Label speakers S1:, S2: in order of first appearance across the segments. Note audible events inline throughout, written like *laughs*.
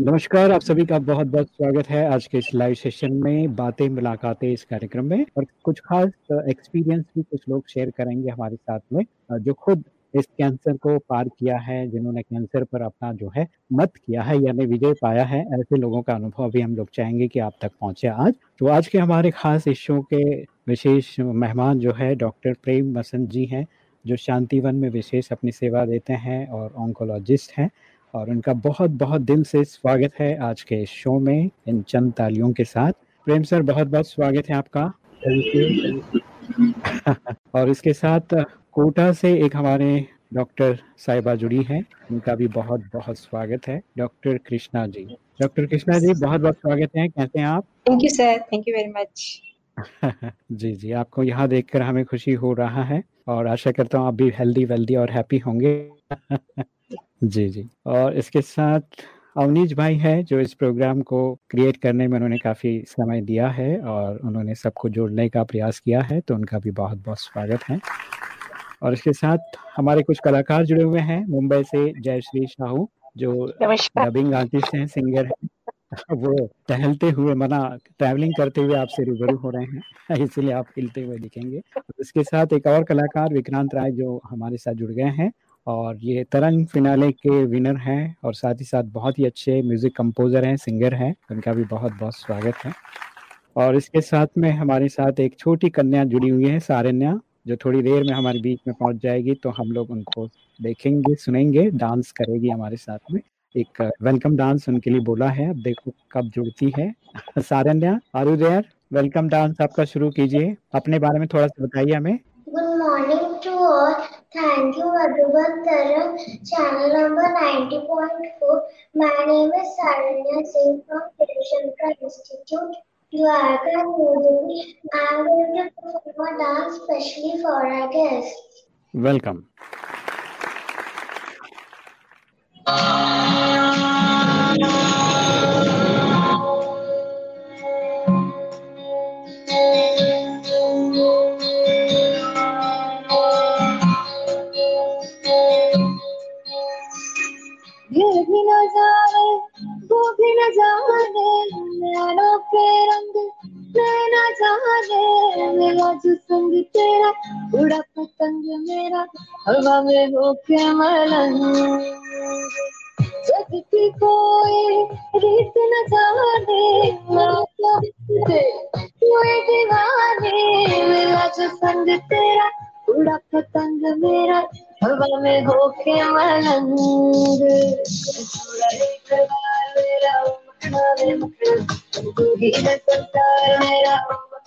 S1: नमस्कार, आप सभी का बहुत बहुत स्वागत है आज के इस लाइव सेशन में बातें, मुलाकातें इस कार्यक्रम में और कुछ खास एक्सपीरियंस भी कुछ लोग शेयर करेंगे हमारे साथ में जो खुद इस कैंसर को पार किया है, जिन्होंने कैंसर पर अपना जो है मत किया है, यानी विजय पाया है, ऐसे लोगों का अनुभव भी हम लोग चाहेंगे कि आप तक पहुँचे आज। तो आज के हमारे खास इस के विशेष मेहमान जो है डॉक्टर प्रेम बसंत जी हैं, जो शांतिवन में विशेष अपनी सेवा देते हैं और ऑन्कोलॉजिस्ट हैं। और उनका बहुत बहुत दिल से स्वागत है आज के शो में इन चंद तालियों के साथ। प्रेम सर बहुत बहुत स्वागत है आपका। *laughs* और इसके साथ कोटा से एक हमारे डॉक्टर साहिबा जुड़ी हैं। उनका भी बहुत बहुत स्वागत है। डॉक्टर कृष्णा जी। डॉक्टर कृष्णा जी बहुत बहुत स्वागत है। कैसे हैं आप?
S2: Thank you sir thank you very much
S1: जी जी। आपको यहाँ देखकर हमें खुशी हो रहा है और आशा करता हूँ आप भी हेल्दी वेल्दी और हैप्पी होंगे। *laughs* जी जी। और इसके साथ अवनीश भाई है जो इस प्रोग्राम को क्रिएट करने में उन्होंने काफ़ी समय दिया है और उन्होंने सबको जोड़ने का प्रयास किया है तो उनका भी बहुत बहुत स्वागत है। और इसके साथ हमारे कुछ कलाकार जुड़े हुए हैं मुंबई से जयश्री साहू जो डबिंग आर्टिस्ट हैं सिंगर हैं। *laughs* वो टहलते हुए मना ट्रैवलिंग करते हुए आपसे रूबरू हो रहे हैं इसीलिए आप हिलते हुए दिखेंगे। इसके साथ एक और कलाकार विक्रांत राय जो हमारे साथ जुड़ गए हैं और ये तरंग फिनाले के विनर हैं और साथ ही साथ बहुत ही अच्छे म्यूज़िक कंपोजर हैं सिंगर हैं, उनका भी बहुत बहुत स्वागत है। और इसके साथ में हमारे साथ एक छोटी कन्या जुड़ी हुई है सारण्या जो थोड़ी देर में हमारे बीच में पहुँच जाएगी तो हम लोग उनको देखेंगे, सुनेंगे डांस करेगी हमारे साथ में। एक वेलकम डांस उनके लिए बोला है, अब देखो कब जुड़ती है। Saranya are there welcome dance आपका शुरू कीजिए। अपने बारे में थोड़ा सा बताइए हमें।
S3: Good morning to all. Thank you Adubat Tarun, channel number 90.4. My name is Saranya Singh from Kirishankar Institute, Dwarka, New I am going to perform a dance specially for our guests.
S1: Welcome.
S4: हवा में होके मलंग जग की कोई रीत न जाने कोई दीवाने, मेरा जो संग तेरा, उड़ा पतंग मेरा, हवा में होके मलंग मेरा मेरा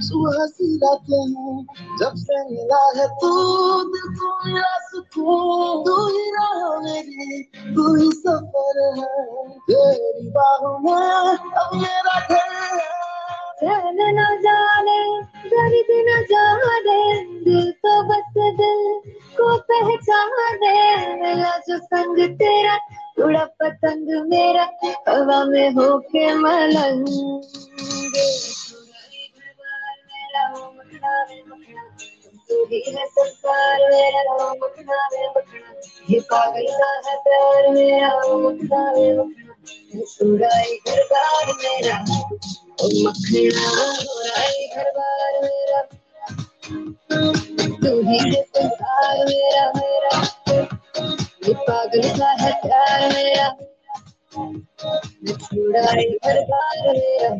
S4: सुबह सी रातें हैं जब से मिला है तू दिल को मिला सुकून तू ही रहा मेरी तू ही सफ़र है तेरी बाहों में अब मेरा घर है चैन न जाने, दर्द न जाने, दिल तो बस दिल को पहचाने। मिला जो संग तेरा, उड़ा पतंग मेरा, हवा में होके मलंग। संसार मेरा ये पागल सा है प्यार मेरा मेरा मखना सुराई घर मेरा। तू ही संसार मेरा मेरा ये पागल सा है प्यार मेरा घर बार मेरा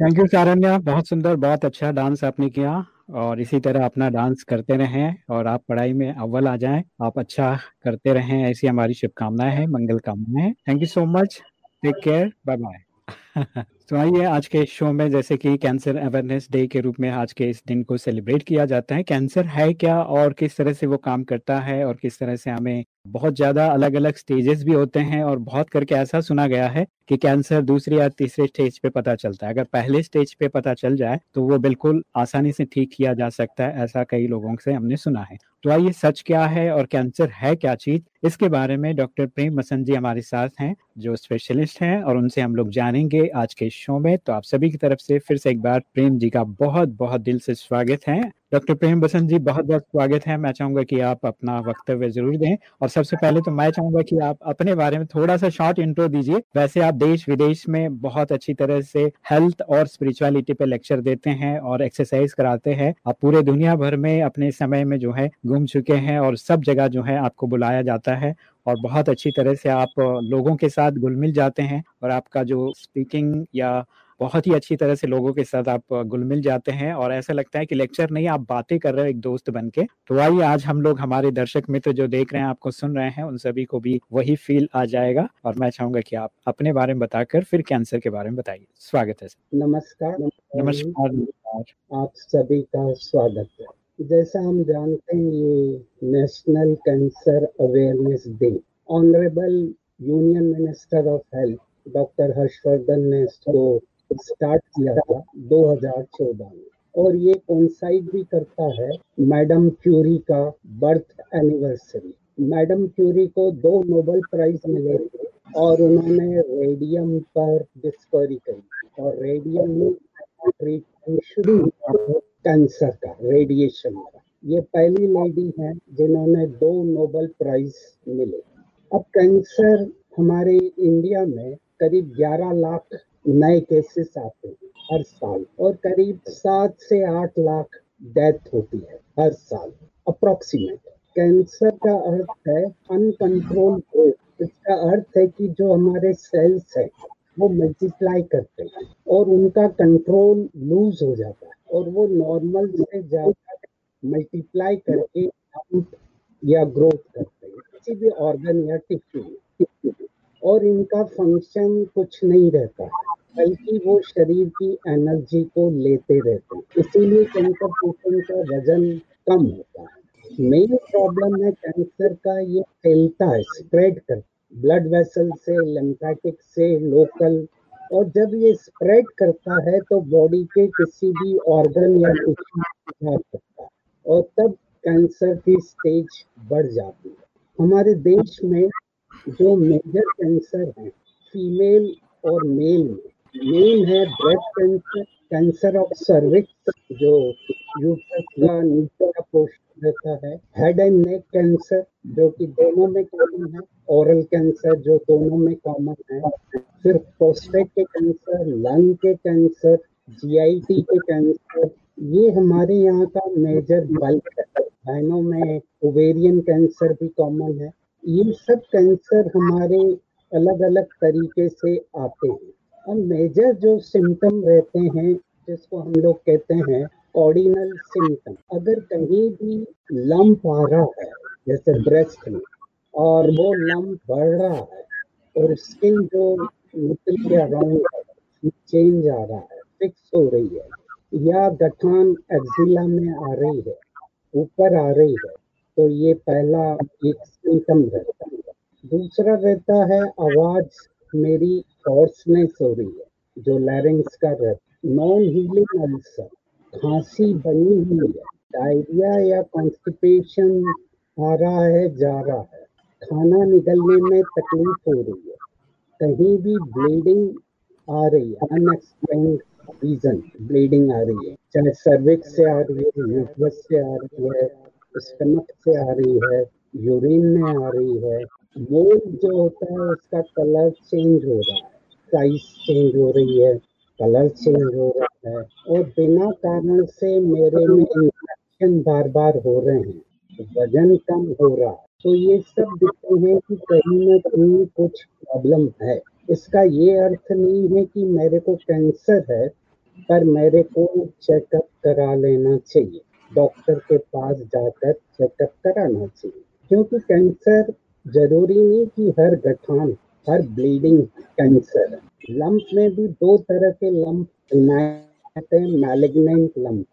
S1: थैंक यू सारण्या बहुत सुंदर, बहुत अच्छा डांस आपने किया। और इसी तरह अपना डांस करते रहें और आप पढ़ाई में अव्वल आ जाएँ। आप अच्छा करते रहें ऐसी हमारी शुभकामनाएँ हैं मंगल कामनाएँ thank you so much take care bye bye तो आइए आज के शो में जैसे कि कैंसर अवेयरनेस डे के रूप में आज के इस दिन को सेलिब्रेट किया जाता है। कैंसर है क्या और किस तरह से वो काम करता है और किस तरह से हमें बहुत ज़्यादा अलग अलग स्टेजेस भी होते हैं और बहुत करके ऐसा सुना गया है कि कैंसर दूसरी या तीसरे स्टेज पे पता चलता है। अगर पहले स्टेज पे पता चल जाए तो वो बिल्कुल आसानी से ठीक किया जा सकता है, ऐसा कई लोगों से हमने सुना है। तो आइए, सच क्या है और कैंसर है क्या चीज़? इसके बारे में डॉक्टर प्रेम बसंत जी हमारे साथ हैं, जो स्पेशलिस्ट हैं और उनसे हम लोग जानेंगे आज के शो में। तो आप सभी की तरफ़ से फिर से एक बार प्रेम जी का बहुत बहुत दिल से स्वागत है। डॉक्टर प्रेम बसंत जी बहुत बहुत स्वागत है। मैं चाहूँगा कि आप अपना वक्तव्य ज़रूर दें। और सबसे पहले तो मैं चाहूँगा कि आप अपने बारे में थोड़ा सा शॉर्ट इंट्रो दीजिए। वैसे आप देश विदेश में बहुत अच्छी तरह से हेल्थ और स्पिरिचुअलिटी पे लेक्चर देते हैं और एक्सरसाइज कराते हैं। आप पूरे दुनिया भर में अपने समय में जो है घूम चुके हैं और सब जगह जो है आपको बुलाया जाता है। और बहुत अच्छी तरह से आप लोगों के साथ घुल मिल जाते हैं। और आपका जो स्पीकिंग या बहुत ही अच्छी तरह से लोगों के साथ आप घुल मिल जाते हैं और ऐसा लगता है कि लेक्चर नहीं आप बातें कर रहे हो एक दोस्त बन के तो आइए आज हम लोग हमारे दर्शक मित्र जो देख रहे हैं आपको सुन रहे हैं उन सभी को भी वही फील आ जाएगा और मैं चाहूँगा कि आप अपने बारे में बताकर फिर कैंसर के बारे में बताइए। स्वागत है
S5: नमस्कार
S1: नमस्कार। नमस्कार।
S5: आप सभी का स्वागत है। जैसा हम जानते हैं ये national cancer awareness day honourable union minister of health doctor Harshvardhan ने इसको स्टार्ट किया था 2014 में। और ये कोइंसाइड भी करता है मैडम क्यूरी का बर्थ एनिवर्सरी मैडम क्यूरी को दो नोबेल प्राइज मिले थे और उन्होंने रेडियम पर डिस्कवरी करी। और रेडियम में शुरू कैंसर का रेडिएशन का। ये पहली लेडी है जिन्होंने दो नोबेल प्राइज मिले। अब कैंसर हमारे इंडिया में करीब 11 लाख नए केसेस आते हैं? हर साल। और करीब सात से आठ लाख डेथ होती है हर साल। अप्रोक्सीमेट कैंसर का अर्थ है अनकंट्रोल ग्रोथ इसका अर्थ है कि जो हमारे सेल्स है, वो मल्टीप्लाई करते हैं और उनका कंट्रोल लूज हो जाता है और वो नॉर्मल से ज़्यादा मल्टीप्लाई करके या ग्रोथ करते हैं। किसी भी ऑर्गन या टिश्यू और इनका फ़ंक्शन कुछ नहीं रहता, बल्कि वो शरीर की एनर्जी को लेते रहते हैं। इसीलिए कैंसर पेशेंट का वज़न कम होता है। मेन प्रॉब्लम है कैंसर का, ये फैलता है स्प्रेड कर ब्लड वेसल से लिम्फेटिक से लोकल और जब ये स्प्रेड करता है तो बॉडी के किसी भी ऑर्गन या टिश्यू सकता है। और तब कैंसर की स्टेज बढ़ जाती है। हमारे देश में जो मेजर कैंसर है फीमेल और मेल में मेल है breast cancer cancer of cervix जो यूट्रस नीचे रहता है हेड एंड नेक कैंसर जो कि दोनों में कॉमन है ओरल कैंसर जो दोनों में कॉमन है, फिर प्रोस्टेट के कैंसर लंग के कैंसर जीआईटी के कैंसर ये हमारे यहाँ का मेजर बल्क है। बहनों में ओवेरियन कैंसर भी कॉमन है। ये सब कैंसर हमारे अलग अलग तरीके से आते हैं। और मेजर जो सिम्टम रहते हैं, जिसको हम लोग कहते हैं ऑर्डिनल सिम्टम अगर कहीं भी लंप आ रहा है, जैसे ब्रेस्ट में, और वो लंप बढ़ रहा है, और स्किन जो निकल के अराउंड चेंज आ रहा है फिक्स हो रही है, या गठान एक्जिला में आ रही है, ऊपर आ रही है तो ये पहला एक सिम्टम रहता है। दूसरा रहता है, आवाज़ मेरी हॉर्सनेस हो रही है, जो लैरिंग्स का रहता नॉन हीलिंग अल्सर खांसी बनी हुई है डायरिया या कॉन्स्टिपेशन आ रहा है, जा रहा है। खाना निकलने में तकलीफ़ हो रही है, कहीं भी ब्लीडिंग आ रही है अनएक्सप्लेन रीजन ब्लीडिंग आ रही है, चाहे सर्विक्स से आ रही है यूट्रस से आ रही है स्टमक से आ रही है, यूरिन में आ रही है, मोल जो होता है उसका कलर चेंज हो रहा है साइज़ चेंज हो रही है, कलर चेंज हो रहा है और बिना कारण से मेरे में इन्फेक्शन बार बार हो रहे हैं, वज़न कम हो रहा है। तो ये सब दिखते हैं कि कहीं ना कहीं कुछ प्रॉब्लम है। इसका ये अर्थ नहीं है कि मेरे को कैंसर है, पर मेरे को चेकअप करा लेना चाहिए। डॉक्टर के पास जाकर चेकअप कराना चाहिए। क्योंकि कैंसर ज़रूरी नहीं कि हर गठान, हर ब्लीडिंग कैंसर लंप में भी दो तरह के लंप कहते हैं मैलिग्नेंट लंप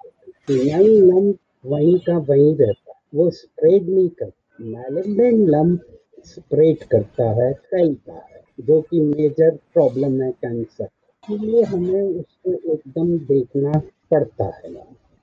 S5: फिनाइल लंप वहीं का वहीं रहता है, वो स्प्रेड नहीं करता। मैलिग्नेंट लंप स्प्रेड करता है फैलता है जो कि मेजर प्रॉब्लम है कैंसर इसलिए हमें उसको एकदम देखना पड़ता है।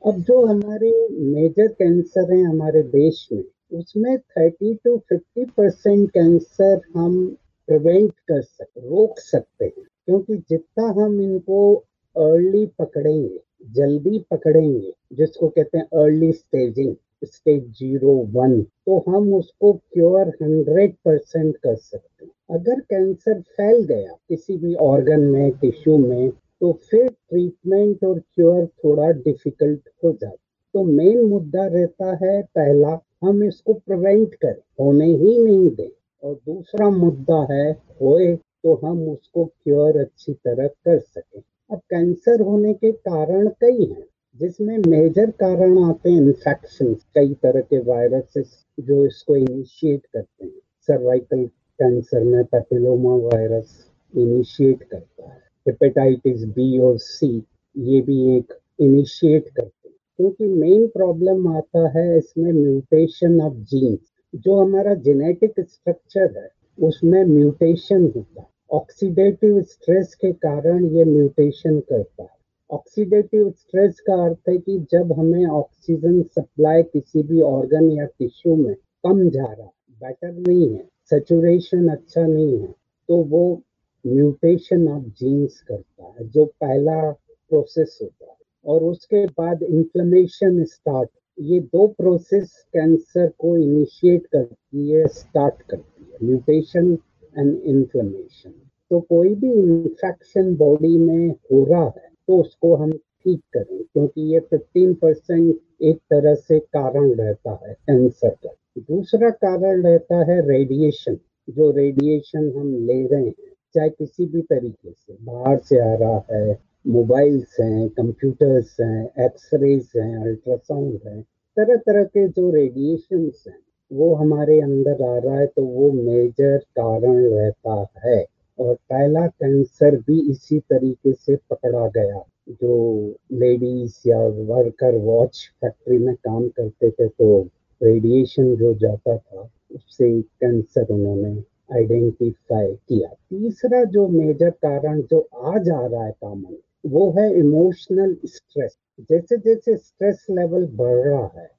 S5: अब जो हमारे मेजर कैंसर हैं हमारे देश में, उसमें 30 टू 50 परसेंट कैंसर हम प्रिवेंट कर सकते रोक सकते हैं। क्योंकि जितना हम इनको अर्ली पकड़ेंगे, जल्दी पकड़ेंगे, जिसको कहते हैं early staging stage zero one तो हम उसको क्योर हंड्रेड परसेंट कर सकते हैं। अगर कैंसर फैल गया किसी भी ऑर्गन में टिश्यू में तो फिर ट्रीटमेंट और क्योर थोड़ा डिफ़िकल्ट हो जाता तो मेन मुद्दा रहता है, पहला, हम इसको प्रिवेंट करें, होने ही नहीं दें। और दूसरा मुद्दा है, होए तो हम उसको क्योर अच्छी तरह कर सकें। अब कैंसर होने के कारण कई हैं, जिसमें मेजर कारण आते हैं इन्फेक्शन कई तरह के वायरसेस जो इसको इनिशिएट करते हैं। सर्वाइकल कैंसर में पेपिलोमा वायरस इनिशिएट करता है। हेपेटाइटिस बी और सी ये भी एक इनिशिएट करते हैं। क्योंकि मेन प्रॉब्लम आता है इसमें म्यूटेशन ऑफ़ जीन्स जो हमारा जेनेटिक स्ट्रक्चर है, उसमें म्यूटेशन होता है। ऑक्सीडेटिव स्ट्रेस के कारण ये म्यूटेशन करता है। ऑक्सीडेटिव स्ट्रेस का अर्थ है कि जब हमें ऑक्सीजन सप्लाई किसी भी ऑर्गन या टिश्यू में कम जा रहा है बेटर नहीं है सेचुरेशन अच्छा नहीं है तो वो म्यूटेशन ऑफ़ जीन्स करता है, जो पहला प्रोसेस होता है। और उसके बाद इन्फ्लेमेशन स्टार्ट ये दो प्रोसेस कैंसर को इनिशिएट करती है स्टार्ट करती है म्यूटेशन एंड इन्फ्लेमेशन तो कोई भी इन्फेक्शन बॉडी में हो रहा है तो उसको हम ठीक करें, क्योंकि ये 15 परसेंट एक तरह से कारण रहता है कैंसर का। दूसरा कारण रहता है रेडिएशन जो रेडिएशन हम ले रहे हैं। चाहे किसी भी तरीके से, बाहर से आ रहा है, मोबाइल्स हैं कंप्यूटर्स हैं एक्सरेज हैं अल्ट्रासाउंड हैं तरह तरह के जो रेडिएशन हैं, वो हमारे अंदर आ रहा है तो वो मेजर कारण रहता है। और पहला कैंसर भी इसी तरीके से पकड़ा गया, जो लेडीज़ या वर्कर वॉच फैक्ट्री में काम करते थे तो रेडिएशन जो जाता था, उससे कैंसर उन्होंने आइडेंटिफाई किया। तीसरा जो मेजर कारण जो आज आ रहा है कॉमन, वो है इमोशनल स्ट्रेस जैसे जैसे स्ट्रेस लेवल बढ़ रहा है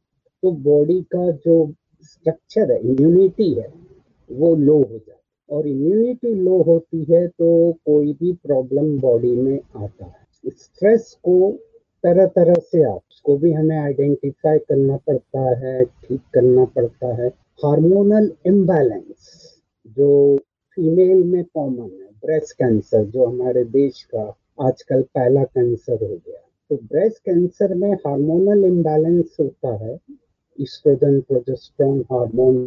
S5: तो बॉडी का जो स्ट्रक्चर है इम्यूनिटी है, वो लो हो जाता है। और इम्यूनिटी लो होती है तो कोई भी प्रॉब्लम बॉडी में आता है। स्ट्रेस को तरह तरह से आप, उसको भी हमें आइडेंटिफाई करना पड़ता है, ठीक करना पड़ता है। हार्मोनल इम्बैलेंस जो फीमेल में कॉमन है ब्रेस्ट कैंसर जो हमारे देश का आजकल पहला कैंसर हो गया। तो ब्रेस्ट कैंसर में हार्मोनल इम्बैलेंस होता है। ईस्ट्रोजन प्रोजेस्ट्रॉन हार्मोन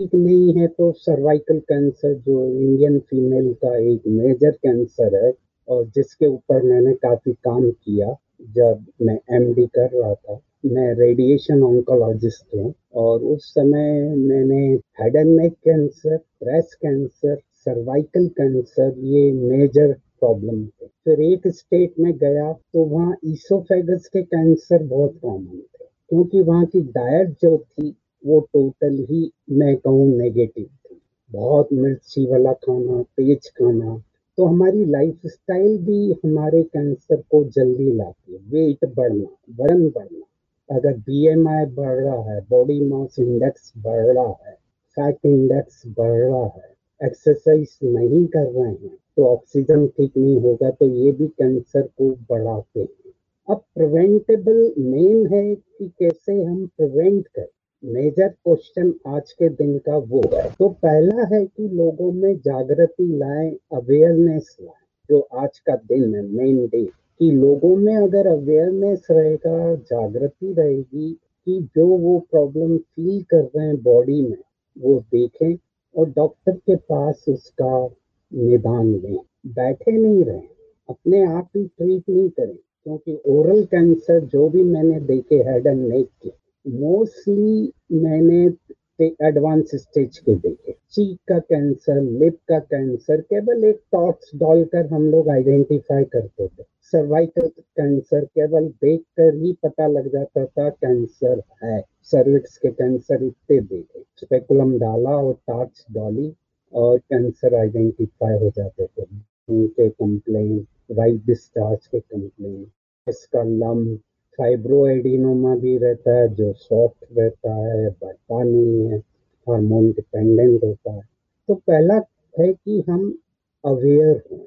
S5: ठीक नहीं है तो सर्वाइकल कैंसर जो इंडियन फीमेल का एक मेजर कैंसर है, और जिसके ऊपर मैंने काफ़ी काम किया, जब मैं एमडी कर रहा था। मैं रेडिएशन ऑन्कोलॉजिस्ट हूँ और उस समय मैंने head and neck cancer breast cancer cervical cancer ये मेजर प्रॉब्लम थे। फिर एक स्टेट में गया तो वहाँ ईसोफेगस के कैंसर बहुत कॉमन थे, क्योंकि वहाँ की डाइट जो थी वो टोटल ही मैं कहूँ नेगेटिव थी। बहुत मिर्ची वाला खाना, तेज खाना तो हमारी लाइफ स्टाइल भी हमारे कैंसर को जल्दी लाती है वेट बढ़ना, वज़न बढ़ना। अगर बीएमआई बढ़ रहा है बॉडी मास इंडेक्स बढ़ रहा है फैट इंडेक्स बढ़ रहा है एक्सरसाइज नहीं कर रहे हैं तो ऑक्सीजन ठीक नहीं होगा तो ये भी कैंसर को बढ़ाते हैं। अब प्रिवेंटेबल मेन है कि कैसे हम प्रिवेंट करें? मेजर क्वेश्चन आज के दिन का वो है। तो पहला है कि लोगों में जागृति लाए अवेयरनेस लाए, जो आज का दिन है मेन डे कि लोगों में अगर अवेयरनेस रहेगा, जागृति रहेगी, कि जो वो प्रॉब्लम फील कर रहे हैं बॉडी में, वो देखें और डॉक्टर के पास उसका निदान लें। बैठे नहीं रहें, अपने आप ही ट्रीट नहीं करें, क्योंकि ओरल कैंसर जो भी मैंने देखे हेड एंड नेक के मोस्टली मैंने एडवांस स्टेज के देखे। चीक का कैंसर लिप का कैंसर केवल एक टॉट्स डालकर हम लोग आइडेंटिफाई करते थे। सर्वाइकल कैंसर केवल देखकर ही पता लग जाता था कैंसर है। सर्विक्स के कैंसर इतने देखे। स्पेकुलम डाला और टॉर्च डाली और कैंसर आइडेंटिफाई हो जाते थे। उनके कंप्लेन वाइट डिस्चार्ज के कंप्लेन इसका लम फाइब्रोएडिनोमा भी रहता है, जो सॉफ्ट रहता है बढ़ता नहीं है, हार्मोन डिपेंडेंट होता है। तो पहला है कि हम अवेयर हों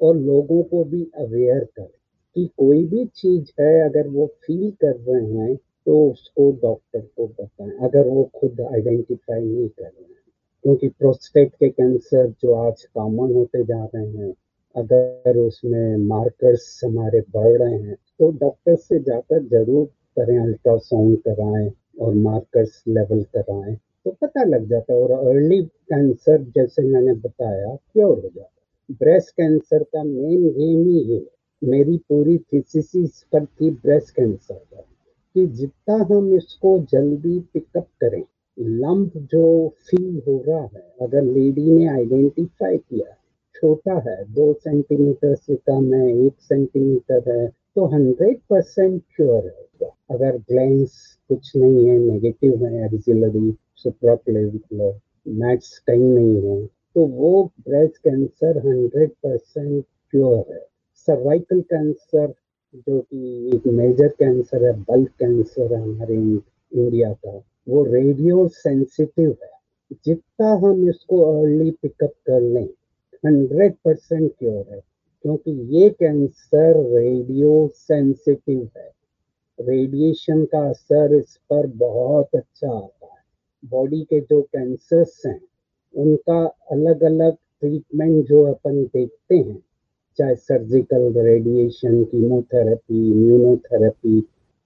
S5: और लोगों को भी अवेयर करें कि कोई भी चीज़ है, अगर वो फील कर रहे हैं तो उसको डॉक्टर को बताएँ। अगर वो खुद आइडेंटिफाई नहीं कर रहे हैं, क्योंकि प्रोस्टेट के कैंसर जो आज कॉमन होते जा रहे हैं अगर उसमें मार्कर्स हमारे बढ़ रहे हैं तो डॉक्टर से जाकर ज़रूर करें अल्ट्रासाउंड कराएँ और मार्कर्स लेवल कराएँ तो पता लग जाता है। और अर्ली कैंसर जैसे मैंने बताया क्योर हो जाता ब्रेस्ट कैंसर का मेन गेम ही है, मेरी पूरी थीसिस पर थी ब्रेस्ट कैंसर का, कि जितना हम इसको जल्दी पिकअप करें लंप जो फील हो रहा है, अगर लेडी ने आइडेंटिफाई किया छोटा है, दो सेंटीमीटर से कम है, एक सेंटीमीटर है तो हंड्रेड परसेंट श्योर है अगर ग्लैंस कुछ नहीं है नेगेटिव है एक्सिलरी सुप्राक्लेविकुलर मैट्स कहीं नहीं है तो वो breast cancer hundred percent pure है। सर्वाइकल कैंसर जो कि एक मेजर कैंसर है बल्क कैंसर है हमारे इंडिया का, वो रेडियो सेंसिटिव है। जितना हम इसको अर्ली पिकअप कर लें हंड्रेड परसेंट क्योर है, क्योंकि ये कैंसर रेडियो सेंसिटिव है। रेडिएशन का असर इस पर बहुत अच्छा आता है। बॉडी के जो कैंसर्स हैं, उनका अलग अलग ट्रीटमेंट जो अपन देखते हैं, चाहे surgical radiation, chemotherapy, immunotherapy,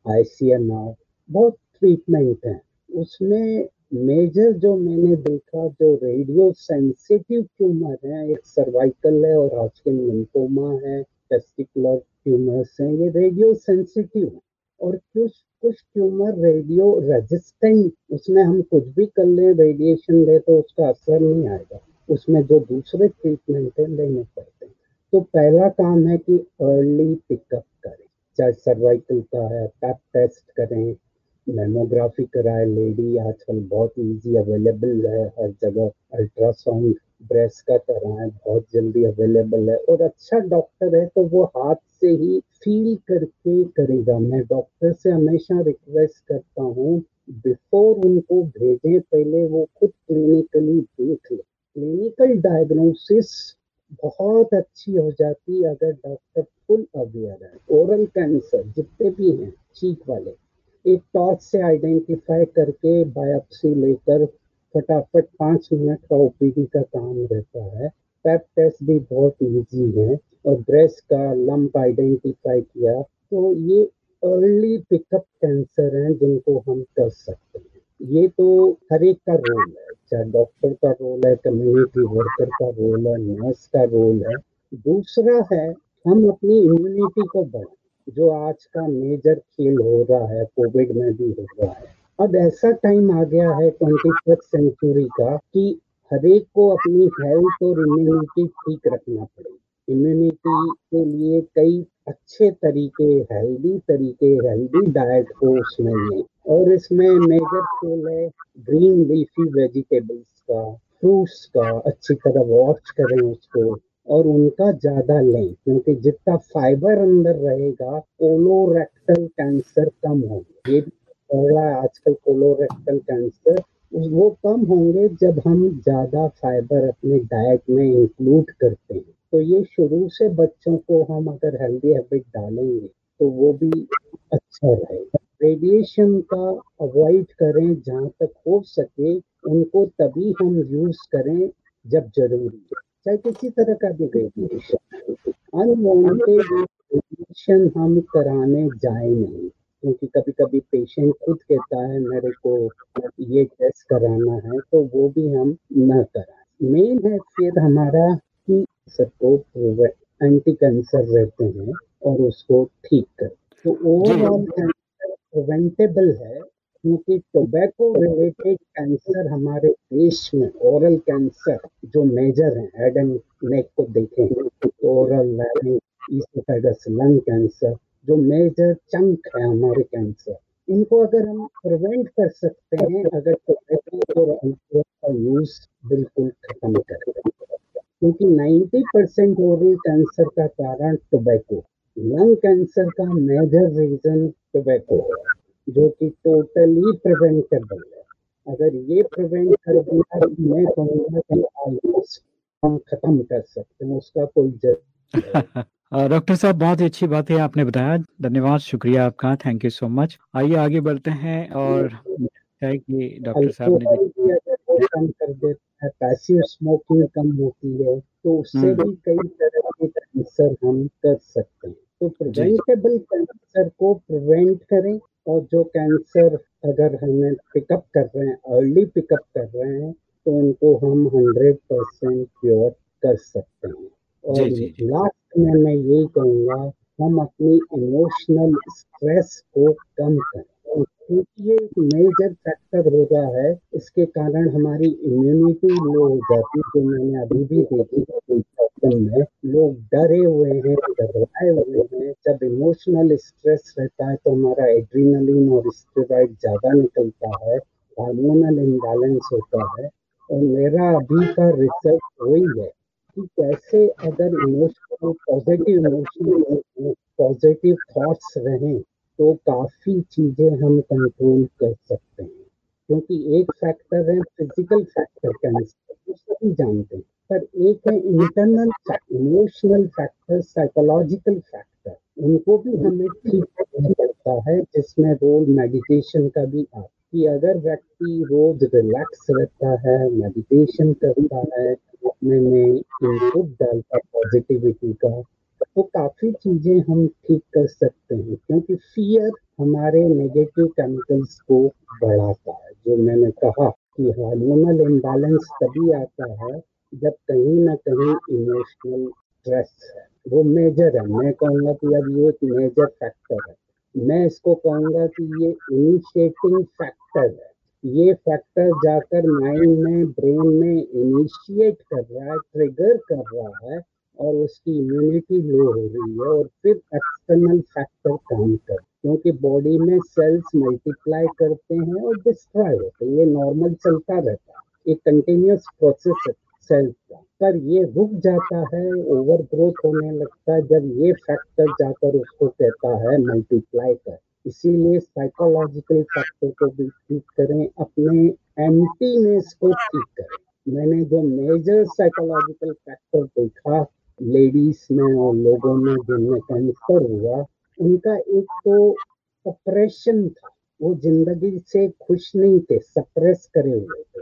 S5: ICMR, बहुत ट्रीटमेंट हैं। उसमें मेजर जो मैंने देखा, जो रेडियो सेंसिटिव ट्यूमर है, एक सर्वाइकल है और हॉस्किन लिम्फोमा है टेस्टिकुलर ट्यूमर्स हैं, ये रेडियो सेंसिटिव है। और कुछ कुछ ट्यूमर रेडियो रेजिस्टेंट उसमें हम कुछ भी कर लें रेडिएशन ले तो उसका असर नहीं आएगा। उसमें जो दूसरे ट्रीटमेंट है, लेने पड़ते हैं। तो पहला काम है कि अर्ली पिकअप करें। चाहे सर्वाइकल का है पैप टेस्ट करें मेमोग्राफी कराए लेडी आजकल बहुत इजी अवेलेबल है हर जगह। अल्ट्रासाउंड ब्रेस्ट का कराएँ, बहुत जल्दी अवेलेबल है। और अच्छा डॉक्टर है तो वो हाथ से ही फील करके करेगा। मैं डॉक्टर से हमेशा रिक्वेस्ट करता हूँ बिफोर उनको भेजें, पहले वो खुद क्लिनिकली देख ले। क्लिनिकल डायग्नोसिस बहुत अच्छी हो जाती है अगर डॉक्टर फुल अवेयर है। ओरल कैंसर जितने भी हैं चीक वाले। एक टॉर्च से आइडेंटिफाई करके बायोप्सी लेकर फटाफट पाँच मिनट का ओपीडी का काम रहता है। पैप टेस्ट भी बहुत इजी है और ब्रेस्ट का लंप आइडेंटिफाई किया। तो ये अर्ली पिकअप कैंसर हैं जिनको हम कर सकते हैं। ये तो हर एक का रोल है, चाहे डॉक्टर का रोल है कम्युनिटी वर्कर का रोल है नर्स का रोल है। दूसरा है, हम अपनी इम्यूनिटी को बढ़ाएँ। जो आज का मेजर खेल हो रहा है कोविड में भी हो रहा है। अब ऐसा टाइम आ गया है ट्वेंटी फ़र्स्ट सेंचुरी का कि हरेक को अपनी हेल्थ और इम्यूनिटी ठीक रखना पड़ेगा इम्यूनिटी के लिए कई अच्छे तरीके हेल्दी तरीके हेल्दी डाइट को उसमें लें और इसमें मेजर खेल है ग्रीन लीफी वेजिटेबल्स का फ्रूट्स का, अच्छी तरह वॉश करें उसको। और उनका ज़्यादा लें क्योंकि जितना फाइबर अंदर रहेगा कोलोरेक्टल कैंसर कम होगा। ये पहला आजकल कोलोरेक्टल कैंसर वो कम होंगे जब हम ज़्यादा फाइबर अपने डाइट में इंक्लूड करते हैं। तो ये शुरू से बच्चों को हम अगर हेल्दी हैबिट डालेंगे तो वो भी अच्छा रहेगा। रेडिएशन का अवॉइड करें जहाँ तक हो सके, उनको तभी हम यूज़ करें जब ज़रूरी है। चाहे किसी तरह का भी अनवांटेड रेडिएशन हम कराने जाए नहीं क्योंकि कभी कभी पेशेंट खुद कहता है मेरे को ये टेस्ट कराना है तो वो भी हम न कराएँ। मेन है फिर हमारा कि सबको एंटी कैंसर रहते हैं और उसको ठीक कर। तो ओवरऑल कैंसर प्रिवेंटेबल है क्योंकि टोबैको रिलेटेड कैंसर हमारे देश में ओरल कैंसर जो मेजर है हेड एंड नेक को देखें ओरल लंग कैंसर जो मेजर चंक है हमारे कैंसर इनको अगर हम प्रिवेंट कर सकते हैं, अगर टोबैको और अल्कोहल का यूज़ बिल्कुल खत्म करें क्योंकि 90 परसेंट ओरल कैंसर का कारण टोबैको लंग कैंसर का मेजर रीजन टोबैको जो कि टोटली प्रिवेंटेबल है अगर ये प्रिवेंट कर दिया तो मैं कहूँगा कि हम खत्म कर सकते हैं उसका कोई ज़रूरत *laughs*
S1: डॉक्टर साहब बहुत ही अच्छी बात है आपने बताया। धन्यवाद शुक्रिया आपका थैंक यू सो मच आइए आगे बढ़ते हैं और कि डॉक्टर साहब ने
S5: कम कर देता है पैसिव स्मोकिंग कम होती है तो उससे भी कई तरह के कैंसर हम कर सकते हैं। तो प्रिवेंटेबल कैंसर को प्रिवेंट करें और जो कैंसर अगर हमें पिकअप कर रहे हैं अर्ली पिकअप कर रहे हैं तो उनको हम हंड्रेड परसेंट क्योर कर सकते हैं। और लास्ट में मैं यही कहूँगा हम अपनी इमोशनल स्ट्रेस को कम करें। क्योंकि ये एक मेजर फैक्टर हो रहा है इसके कारण हमारी इम्यूनिटी लो हो जाती है जो मैंने अभी भी देखी में लोग डरे हुए हैं घबराए हुए हैं। जब इमोशनल स्ट्रेस रहता है तो हमारा एड्रीनलिन और स्टेरॉइड ज़्यादा निकलता है हार्मोनल इम्बैलेंस होता है और मेरा अभी का रिसर्च वही है कि कैसे अगर emotional positive emotional positive thoughts रहें तो काफ़ी चीज़ें हम कंट्रोल कर सकते हैं। क्योंकि एक फैक्टर है फ़िज़िकल फैक्टर कैंसर सभी जानते हैं। पर एक है internal emotional factor psychological factor उनको भी हमें ठीक पड़ता है, जिसमें रोल मेडिटेशन का भी आता कि अगर व्यक्ति रोज रिलैक्स रहता है मेडिटेशन करता है, अपने में इनपुट डालता पॉजिटिविटी का तो काफ़ी चीज़ें हम ठीक कर सकते हैं, क्योंकि फियर हमारे नेगेटिव केमिकल्स को बढ़ाता है, जो मैंने कहा कि हार्मोनल इम्बैलेंस तभी आता है जब कहीं ना कहीं इमोशनल स्ट्रेस है। वो मेजर है। मैं कहूँगा कि अब ये एक मेजर फैक्टर है। मैं इसको कहूँगा कि ये इनिशिएटिंग फैक्टर है। ये फैक्टर जाकर माइंड में ब्रेन में इनिशिएट कर रहा है ट्रिगर कर रहा है और उसकी इम्यूनिटी लो हो रही है और फिर एक्सटर्नल फैक्टर काम कर। क्योंकि बॉडी में सेल्स मल्टीप्लाई करते हैं और डिस्ट्रॉय होते हैं। ये नॉर्मल चलता रहता है। एक कंटिन्यूस प्रोसेस है। सेल्स का पर ये रुक जाता है ओवर ग्रोथ होने लगता है, जब ये फैक्टर जाकर उसको कहता है मल्टीप्लाई कर। इसीलिए साइकोलॉजिकल फैक्टर को भी ठीक करें, अपने एंटीनेस को ठीक करें। मैंने जो मेजर साइकोलॉजिकल फैक्टर देखा लेडीज़ में और लोगों में, जिनमें कैंसर हुआ, उनका एक तो सप्रेशन था। वो ज़िंदगी से खुश नहीं थे सप्रेस करे हुए थे।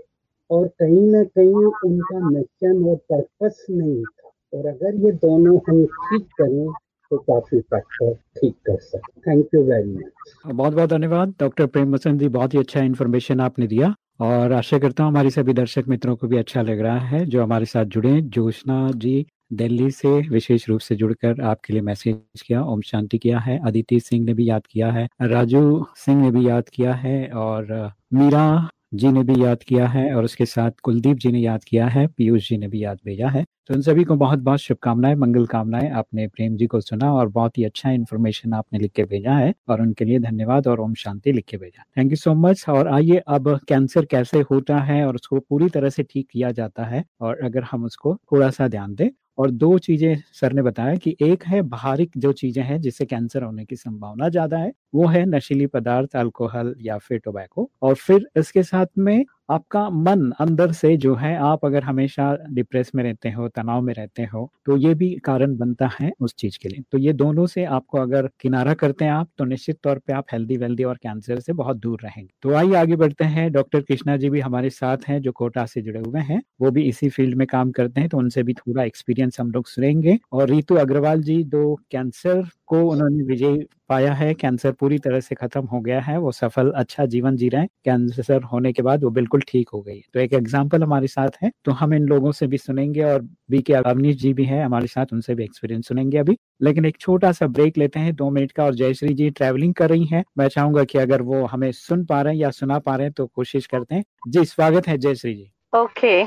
S5: और कहीं ना कहीं उनका मिशन और पर्पस नहीं था। और अगर ये दोनों हम ठीक करें तो काफ़ी फैक्टर ठीक कर सकते थैंक यू वेरी मच
S1: बहुत बहुत धन्यवाद। डॉक्टर प्रेम बसंत जी, बहुत ही अच्छा इन्फॉर्मेशन आपने दिया। और आशा करता हूँ हमारे सभी दर्शक मित्रों को भी अच्छा लग रहा है, जो हमारे साथ जुड़े जोशना जी, दिल्ली से विशेष रूप से जुड़कर आपके लिए मैसेज किया, ओम शांति किया है। अदिति सिंह ने भी याद किया है। राजू सिंह ने भी याद किया है। और, मीरा जी ने भी याद किया है और उसके साथ कुलदीप जी ने याद किया है, पीयूष जी ने भी याद भेजा है। तो उन सभी को बहुत बहुत शुभकामनाएँ, मंगल कामनाएँ आपने प्रेम जी को सुना और बहुत ही अच्छा इन्फॉर्मेशन आपने लिख के भेजा है और उनके लिए धन्यवाद और ओम शांति लिख के भेजा। थैंक यू सो मच और आइए अब कैंसर कैसे होता है और उसको पूरी तरह से ठीक किया जाता है और अगर हम उसको थोड़ा सा ध्यान दें और दो चीज़ें सर ने बताया कि एक है बाहरिक जो चीज़ें हैं जिससे कैंसर होने की संभावना ज़्यादा है, वो है नशीली पदार्थ, अल्कोहल या फिर टोबैको और फिर इसके साथ में आपका मन अंदर से जो है, आप अगर हमेशा डिप्रेस में रहते हो, तनाव में रहते हो तो ये भी कारण बनता है उस चीज़ के लिए। तो ये दोनों से आपको अगर किनारा करते हैं आप तो निश्चित तौर पे आप हेल्दी वेल्दी और कैंसर से बहुत दूर रहेंगे। तो आइए आगे बढ़ते हैं। डॉक्टर कृष्णा जी भी हमारे साथ हैं, जो कोटा से जुड़े हुए हैं। वो भी इसी फ़ील्ड में काम करते हैं तो उनसे भी थोड़ा एक्सपीरियंस हम लोग सुनेंगे। और रितु अग्रवाल जी, दो कैंसर को उन्होंने विजय पाया है कैंसर पूरी तरह से खत्म हो गया है वो सफल अच्छा जीवन जी रहे हैं। कैंसर होने के बाद वो बिल्कुल ठीक हो गई तो एक एग्ज़ाम्पल हमारे साथ है तो हम इन लोगों से भी सुनेंगे और बी के अवनीश जी भी है हमारे साथ उनसे भी एक्सपीरियंस सुनेंगे अभी। लेकिन एक छोटा सा ब्रेक लेते हैं दो मिनट का और जयश्री जी ट्रेवलिंग कर रही है। मैं चाहूँगा की अगर वो हमें सुन पा रहे हैं या सुना पा रहे हैं तो कोशिश करते हैं। जी स्वागत है जयश्री जी।
S6: ओके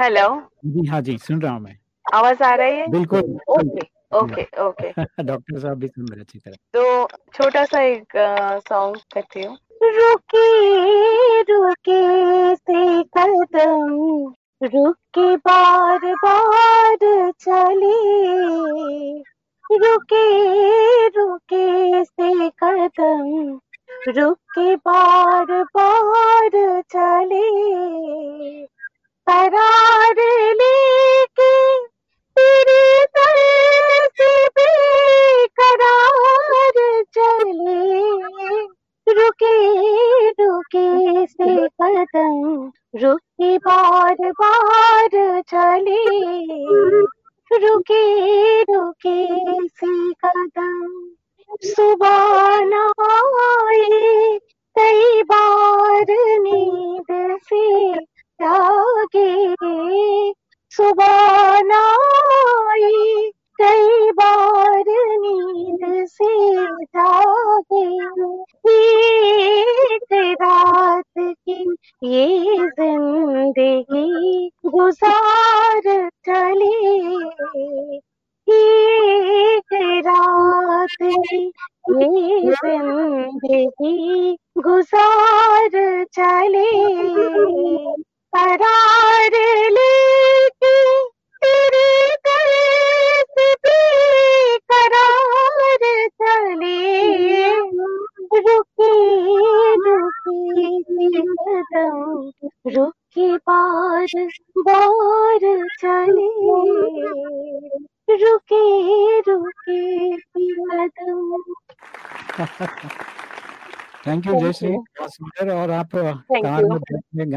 S6: हेलो *laughs*
S1: जी हाँ जी सुन रहा हूँ मैं।
S6: आवाज़ आ रही है?
S1: बिल्कुल।
S6: Okay okay *laughs* okay.
S1: डॉक्टर साहब भी सुन रहे अच्छी तरह।
S6: तो छोटा सा एक सॉन्ग करती हूँ। रुके रुके से कदम रुक के बार बार चले। रुके रुके से कदम रुक के बार बार चले।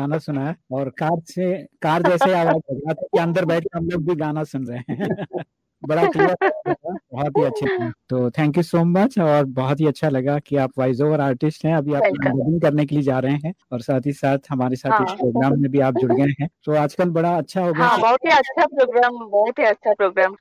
S1: गाना सुना है और कार से कार जैसे आवाज़ हो रहा था कि अंदर बैठ के हम लोग भी गाना सुन रहे हैं। *laughs* बड़ा क्लियर बहुत ही अच्छे थे। तो थैंक यू सो मच और बहुत ही अच्छा लगा कि आप वॉइस ओवर आर्टिस्ट हैं अभी आप रिकॉर्डिंग करने के लिए जा रहे हैं और साथ ही साथ हमारे साथ हाँ, इस प्रोग्राम में भी आप जुड़ गए हैं। तो आजकल बड़ा अच्छा हो गया
S6: हाँ, बहुत ही अच्छा प्रोग्राम बहुत ही अच्छा प्रोग्राम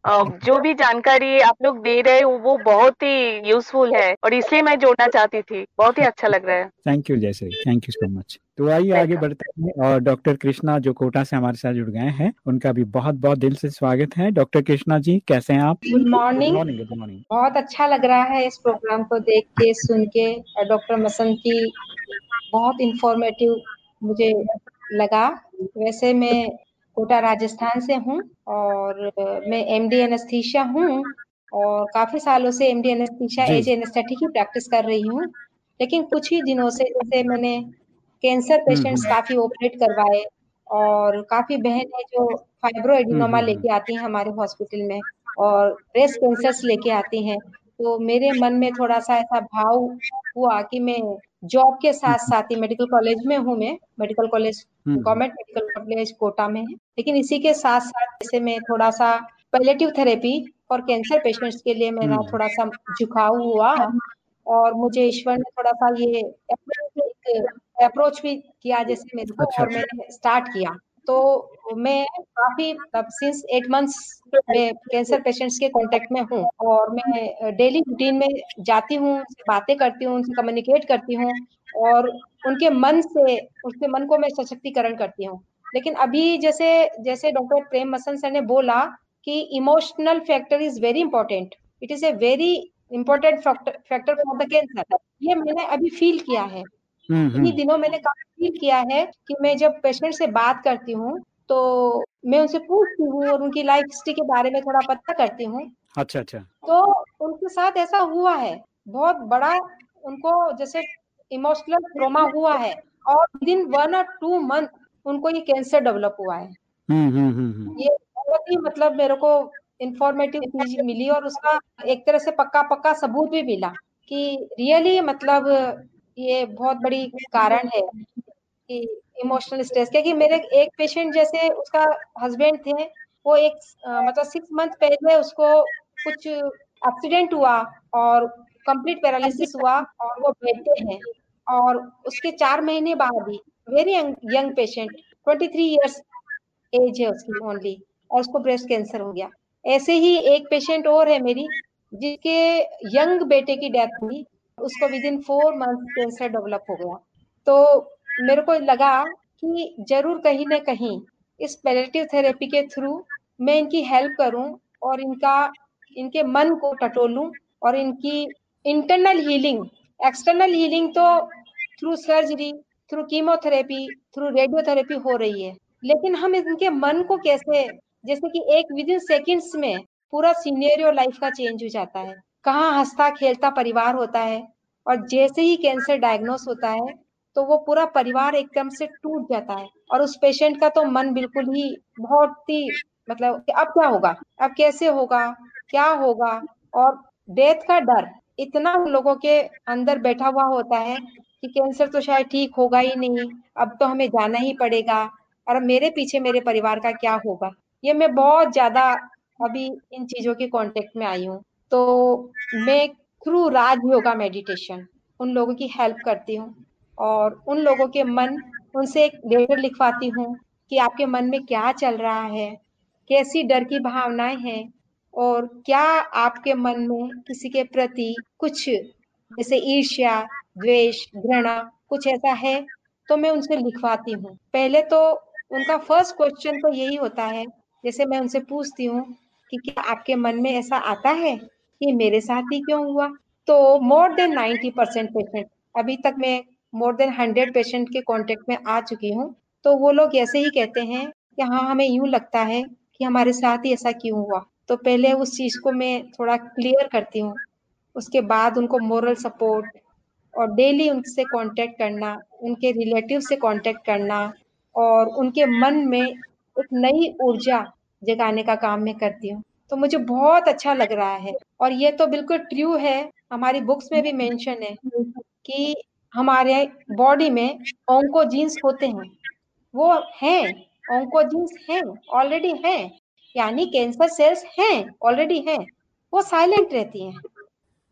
S6: जो भी जानकारी आप लोग दे रहे हो वो बहुत ही यूजफुल है और इसलिए मैं जोड़ना चाहती थी। बहुत ही अच्छा लग रहा है।
S1: Thank you Jayashree thank you so much तो आइए आगे बढ़ते हैं और डॉक्टर कृष्णा जो कोटा से हमारे साथ जुड़ गए हैं उनका भी बहुत बहुत दिल से स्वागत है। डॉक्टर कृष्णा जी कैसे हैं आप?
S2: गुड मॉर्निंग गुड मॉर्निंग बहुत अच्छा लग रहा है इस प्रोग्राम को देख के सुन के। और डॉक्टर मसंत की बहुत इंफॉर्मेटिव मुझे लगा। वैसे मैं कोटा राजस्थान से हूँ और मैं एम डी एनेस्थीशिया हूँ और काफ़ी सालों से M D anaesthesia as anaesthetic ही प्रैक्टिस कर रही हूँ। लेकिन कुछ ही दिनों से जैसे मैंने कैंसर पेशेंट्स काफ़ी ऑपरेट करवाए और काफ़ी बहन है जो फाइब्रो एडिनोमा लेके आती हैं हमारे हॉस्पिटल में और ब्रेस्ट कैंसर लेके आती हैं तो मेरे मन में थोड़ा सा ऐसा भाव हुआ कि मैं जॉब के साथ साथ ही मेडिकल कॉलेज में हूँ मैं medical college government medical college Kota में है लेकिन इसी के साथ साथ जैसे मैं थोड़ा सा पैलेटिव थेरेपी और कैंसर पेशेंट्स के लिए मेरा थोड़ा सा झुकाव हुआ और मुझे ईश्वर ने थोड़ा सा ये अप्रोच भी किया जैसे मेरे को अच्छा, और मैंने स्टार्ट किया। तो मैं काफ़ी तब सिंस एट मंथ्स मैं कैंसर पेशेंट्स के कांटेक्ट में हूँ और मैं डेली रूटीन में जाती हूँ बातें करती हूँ उनसे कम्युनिकेट करती हूँ और उनके मन से उसके मन को मैं सशक्तिकरण करती हूँ। लेकिन अभी जैसे जैसे डॉक्टर प्रेम मसन सर ने बोला कि emotional factor is very important it is a very important factor for the cancer ये मैंने अभी फील किया है। इन्हीं दिनों मैंने काफ़ी फील किया है कि मैं जब पेशेंट से बात करती हूँ तो मैं उनसे पूछती हूँ और उनकी लाइफ हिस्ट्री के बारे में थोड़ा पता करती हूँ।
S1: अच्छा अच्छा।
S2: तो उनके साथ ऐसा हुआ है बहुत बड़ा उनको जैसे इमोशनल ट्रोमा हुआ है और विद वन और टू मंथ उनको ये कैंसर डेवलप हुआ है।
S1: हम्म, हम्म, हम्म,
S2: ये बहुत ही मतलब मेरे को इंफॉर्मेटिव चीज़ मिली और उसका एक तरह से पक्का पक्का सबूत भी मिला कि रियली मतलब ये बहुत बड़ी कारण है कि इमोशनल स्ट्रेस क्योंकि मेरे एक पेशेंट जैसे उसका हस्बैंड थे वो एक आ, मतलब सिक्स मंथ पहले उसको कुछ एक्सीडेंट हुआ और कंप्लीट पैरालिसिस हुआ और वो बैठे हैं और उसके चार महीने बाद ही very young patient twenty three years age है उसकी ओनली और उसको ब्रेस्ट कैंसर हो गया। ऐसे ही एक पेशेंट और है मेरी जिसके यंग बेटे की डेथ हुई उसको within four month cancer develop हो गया। तो मेरे को लगा कि ज़रूर कहीं ना कहीं इस पेलेटिव थेरेपी के थ्रू मैं इनकी हेल्प करूँ और इनका, इनके मन को टटोलूं और इनकी इंटरनल हीलिंग एक्सटर्नल हीलिंग तो through surgery through chemotherapy through radiotherapy हो रही है। लेकिन हम इनके मन को कैसे, जैसे कि एक विद इन सेकेंड्स में पूरा सीनियर लाइफ का चेंज हो जाता है। कहाँ हंसता खेलता परिवार होता है और जैसे ही कैंसर डायग्नोस होता है तो वो पूरा परिवार एकदम से टूट जाता है और उस पेशेंट का तो मन बिल्कुल ही बहुत ही मतलब अब क्या होगा? अब कैसे होगा? क्या होगा? और डेथ का डर इतना उन लोगों के अंदर बैठा हुआ होता है कि कैंसर तो शायद ठीक होगा ही नहीं, अब तो हमें जाना ही पड़ेगा और मेरे पीछे मेरे परिवार का क्या होगा? ये मैं बहुत ज़्यादा अभी इन चीज़ों के कांटेक्ट में आई हूँ। तो मैं थ्रू राज योगा मेडिटेशन उन लोगों की हेल्प करती हूँ और उन लोगों के मन, उनसे एक लेटर लिखवाती हूँ कि आपके मन में क्या चल रहा है, कैसी डर की भावनाएँ हैं और क्या आपके मन में किसी के प्रति कुछ, जैसे ईर्ष्या, द्वेष, घृणा, कुछ ऐसा है तो मैं उनसे लिखवाती हूँ। पहले तो उनका फ़र्स्ट क्वेश्चन तो यही होता है, जैसे मैं उनसे पूछती हूँ कि क्या आपके मन में ऐसा आता है? कि मेरे साथ ही क्यों हुआ? तो more than ninety percent patient अभी तक मैं मोर देन हंड्रेड पेशेंट के कांटेक्ट में आ चुकी हूँ। तो वो लोग ऐसे ही कहते हैं कि हाँ हमें यूँ लगता है कि हमारे साथ ही ऐसा क्यों हुआ? तो पहले उस चीज़ को मैं थोड़ा क्लियर करती हूँ। उसके बाद उनको मोरल सपोर्ट और डेली उनसे कांटेक्ट करना, उनके रिलेटिव से कांटेक्ट करना और उनके मन में एक नई ऊर्जा जगाने का काम मैं करती हूँ। तो मुझे बहुत अच्छा लग रहा है। और ये तो बिल्कुल ट्रू है, हमारी बुक्स में भी मेंशन है कि हमारे बॉडी में ओंकोजीन्स होते हैं। वो हैं ओंकोजीन्स हैं, ऑलरेडी हैं, यानी कैंसर सेल्स हैं, ऑलरेडी हैं, वो साइलेंट रहती हैं।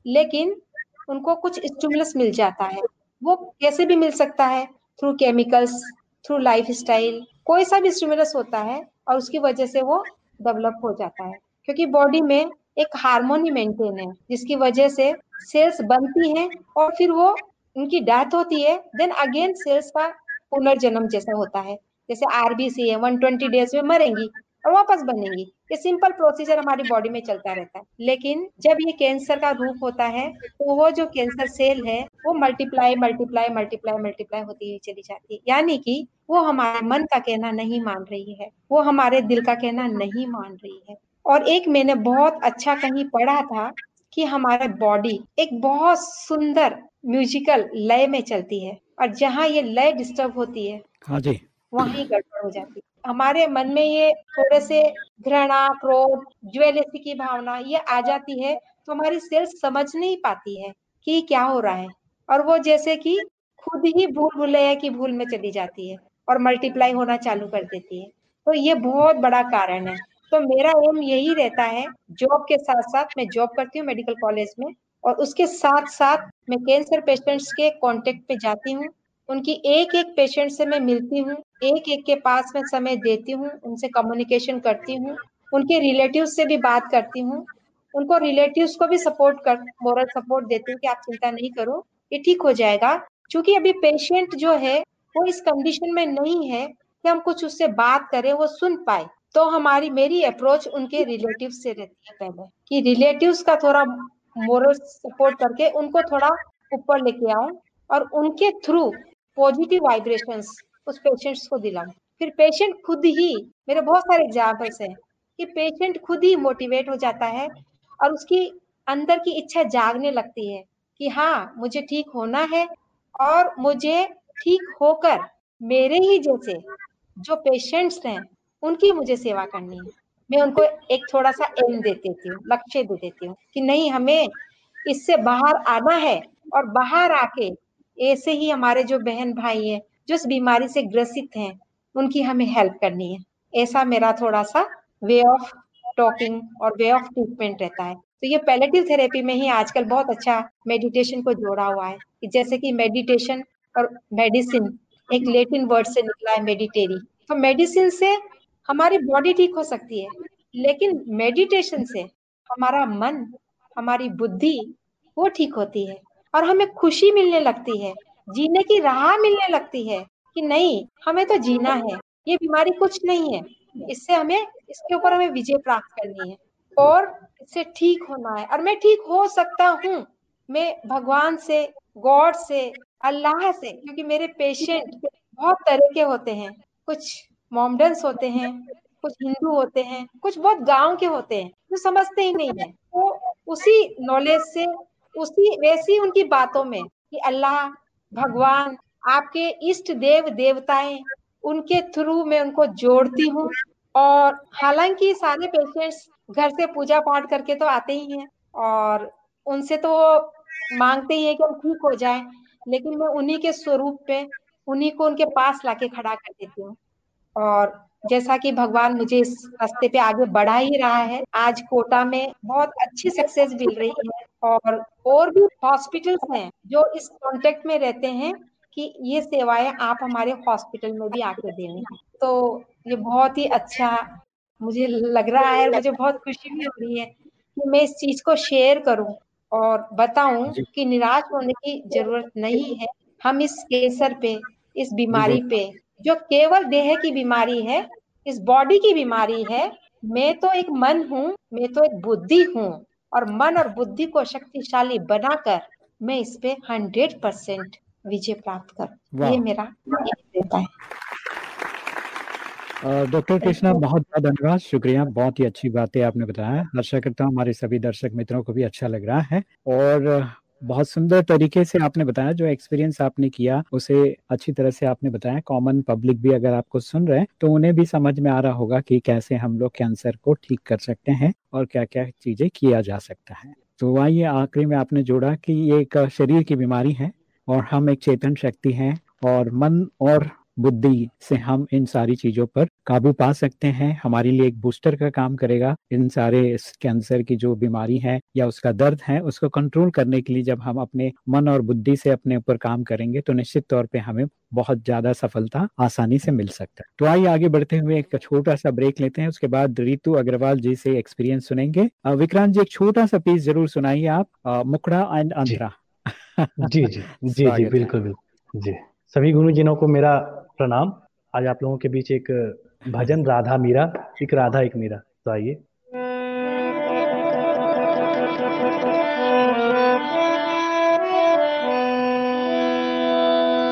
S2: लेकिन उनको कुछ स्टिमुलस मिल जाता है। वो कैसे भी मिल सकता है through chemicals through lifestyle कोई सा भी स्टिमुलस होता है और उसकी वजह से वो डेवलप हो जाता है। क्योंकि बॉडी में एक हार्मोनी मेंटेन है, जिसकी वजह से सेल्स बनती हैं और फिर वो उनकी डेथ होती है देन अगेन सेल्स का पुनर्जन्म जैसा होता है। जैसे आरबीसी है 120 डेज़ में मरेंगी और वापस बनेंगी। ये सिंपल प्रोसीजर हमारी बॉडी में चलता रहता है। लेकिन जब ये कैंसर का रूप होता है तो वो जो कैंसर सेल है, वो मल्टीप्लाई मल्टीप्लाई मल्टीप्लाई मल्टीप्लाई होती हुई चली जाती है। यानी कि वो हमारे मन का कहना नहीं मान रही है, वो हमारे दिल का कहना नहीं मान रही है। और एक मैंने बहुत अच्छा कहीं पढ़ा था कि हमारा बॉडी एक बहुत सुंदर म्यूजिकल लय में चलती है और जहाँ ये लय डिस्टर्ब होती है
S1: हाँ जी।
S2: वहीं गड़बड़ हो जाती है। हमारे मन में ये थोड़े से घृणा क्रोध ज्वेलसी की भावना ये आ जाती है तो हमारी सेल्स समझ नहीं पाती है कि क्या हो रहा है। और वो जैसे कि खुद ही भूल भुलैया की भूल में चली जाती है और मल्टीप्लाई होना चालू कर देती है। तो ये बहुत बड़ा कारण है। तो मेरा एम यही रहता है जॉब के साथ साथ मैं जॉब करती हूँ मेडिकल कॉलेज में और उसके साथ साथ मैं कैंसर पेशेंट्स के कांटेक्ट पे जाती हूँ। उनकी एक एक पेशेंट से मैं मिलती हूँ एक एक के पास में समय देती हूँ, उनसे कम्युनिकेशन करती हूँ, उनके रिलेटिव से भी बात करती हूँ। उनको रिलेटिव्स को भी सपोर्ट कर मोरल सपोर्ट देती हूँ कि आप चिंता नहीं करो, ये ठीक हो जाएगा। क्योंकि अभी पेशेंट जो है, वो इस कंडीशन में नहीं है कि हम कुछ उससे बात करें, वो सुन पाए। तो हमारी, मेरी अप्रोच उनके रिलेटिव से रहती है पहले, कि रिलेटिव्स का थोड़ा मोरल सपोर्ट करके उनको थोड़ा ऊपर लेके आऊँ और उनके थ्रू पॉजिटिव वाइब्रेशंस उस पेशेंट्स को दिलाऊं। फिर पेशेंट खुद ही, मेरे बहुत सारे एग्जाम्पल्स हैं, कि पेशेंट खुद ही मोटिवेट हो जाता है और उसकी अंदर की इच्छा जागने लगती है कि हाँ मुझे ठीक होना है और मुझे ठीक होकर मेरे ही जैसे जो पेशेंट्स हैं उनकी मुझे सेवा करनी है। मैं उनको एक थोड़ा सा एम दे देती हूँ लक्ष्य दे देती हूँ कि नहीं, हमें इससे बाहर आना है और बाहर आके ऐसे ही हमारे जो बहन भाई हैं, जो इस बीमारी से ग्रसित हैं, उनकी हमें हेल्प करनी है। ऐसा मेरा थोड़ा सा वे ऑफ़ टॉकिंग और वे ऑफ़ ट्रीटमेंट रहता है। तो ये पैलेटिव थेरेपी में ही आजकल बहुत अच्छा मेडिटेशन को जोड़ा हुआ है जैसे कि मेडिटेशन और मेडिसिन एक लेटिन वर्ड से निकला है मेडिटेरी तो मेडिसिन से हमारी बॉडी ठीक हो सकती है, लेकिन मेडिटेशन से हमारा मन, हमारी बुद्धि, वो ठीक होती है। और हमें खुशी मिलने लगती है, जीने की राह मिलने लगती है कि नहीं, हमें तो जीना है, ये बीमारी कुछ नहीं है। इससे हमें, इसके ऊपर हमें विजय प्राप्त करनी है। और इससे ठीक होना है, और मैं ठीक हो सकता हूँ, मैं भगवान से, गॉड से, अल्लाह से, क्योंकि मेरे पेशेंट बहुत तरह के होते हैं, कुछ मोमडन्स होते हैं, कुछ हिंदू होते हैं, कुछ बहुत गाँव के होते हैं, जो समझते ही नहीं है। तो उसी नॉलेज से, उसी, वैसी उनकी बातों में कि अल्लाह, भगवान, आपके इष्ट देव, देवताएँ, उनके थ्रू मैं उनको जोड़ती हूँ। और हालाँकि सारे पेशेंट्स घर से पूजा पाठ करके तो आते ही हैं और उनसे तो मांगते ही है कि हम ठीक हो जाए, लेकिन मैं उन्हीं के स्वरूप पे, उन्हीं को उनके पास लाके खड़ा कर देती हूँ। और जैसा कि भगवान मुझे इस रास्ते पे आगे बढ़ा ही रहा है आज कोटा में बहुत अच्छी सक्सेस मिल रही है और और भी हॉस्पिटल्स हैं जो इस कांटेक्ट में रहते हैं कि ये सेवाएँ आप हमारे हॉस्पिटल में भी आके देनी तो ये बहुत ही अच्छा मुझे लग रहा है मुझे बहुत खुशी भी हो रही है कि मैं इस चीज़ को शेयर करूँ और बताऊँ कि निराश होने की ज़रूरत नहीं है। हम इस केसर पे इस बीमारी पे जो केवल देह की बीमारी है इस बॉडी की बीमारी है मैं तो एक मन हूँ मैं तो एक बुद्धि हूँ और मन और बुद्धि को शक्तिशाली बनाकर मैं इस पे हंड्रेड परसेंट विजय प्राप्त कर ये मेरा रहता है।
S1: डॉक्टर कृष्णा बहुत बहुत धन्यवाद शुक्रिया बहुत ही अच्छी बातें आपने बताया। आशा करता हूँ हमारे सभी दर्शक मित्रों को भी अच्छा लग रहा है और बहुत सुंदर तरीके से आपने बताया, जो एक्सपीरियंस आपने किया, उसे अच्छी तरह से आपने बताया। कॉमन पब्लिक भी अगर आपको सुन रहे हैं तो उन्हें भी समझ में आ रहा होगा कि कैसे हम लोग कैंसर को ठीक कर सकते हैं और क्या क्या चीज़ें किया जा सकता है। तो आइए, आखिरी में आपने जोड़ा कि ये एक शरीर की बीमारी है और हम एक चेतन शक्ति हैं और मन और बुद्धि से हम इन सारी चीज़ों पर काबू पा सकते हैं। हमारे लिए एक बूस्टर का काम करेगा। इन सारे कैंसर की जो बीमारी है या उसका दर्द है उसको कंट्रोल करने के लिए जब हम अपने मन और बुद्धि से अपने ऊपर काम करेंगे तो निश्चित तौर पे हमें बहुत ज़्यादा सफलता आसानी से मिल सकता है। तो आइए आगे बढ़ते हुए एक छोटा सा ब्रेक लेते हैं। उसके बाद रितु अग्रवाल जी से एक्सपीरियंस सुनेंगे। विक्रांत जी एक छोटा सा पीस ज़रूर सुनाइए आप। मुखड़ा एंड अंतरा।
S7: जी जी। जी जी बिल्कुल बिल्कुल। जी। सभी गुरुजनों को मेरा प्रणाम। आज आप लोगों के बीच एक भजन राधा मीरा एक राधा एक मीरा। तो आइए।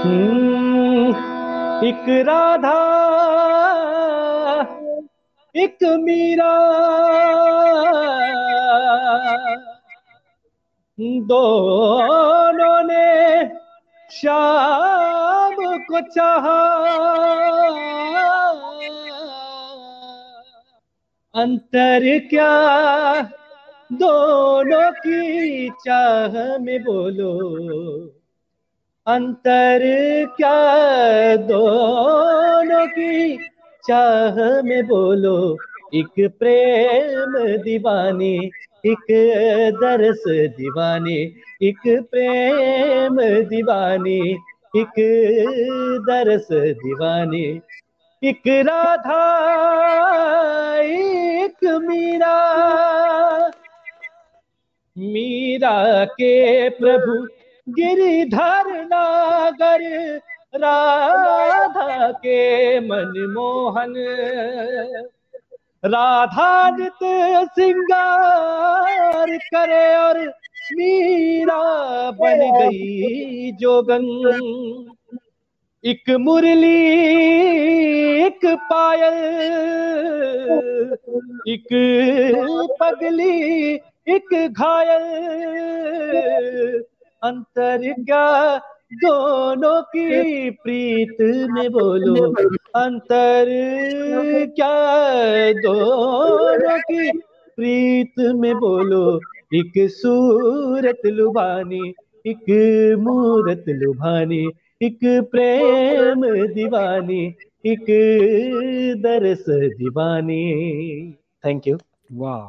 S7: हम्म, एक राधा एक मीरा। दोनों ने शाम को चाहा अंतर क्या? दोनों की चाह में बोलो। अंतर क्या? दोनों की चाह में बोलो। एक प्रेम दीवानी, एक दरस दीवानी, एक प्रेम दीवानी। एक दरस दीवानी, एक राधा, एक मीरा। मीरा के प्रभु गिरिधर नागर, राधा के मनमोहन राधा नित सिंगार करे और मीरा बन गई जोगन। एक मुरली एक पायल एक पगली एक घायल। अंतर क्या दोनों की प्रीत में बोलो? अंतर क्या दोनों की प्रीत में बोलो? एक सूरत लुभानी, एक मूरत लुभानी, एक प्रेम दीवानी, एक दरस दीवानी। थैंक यू
S1: वाह।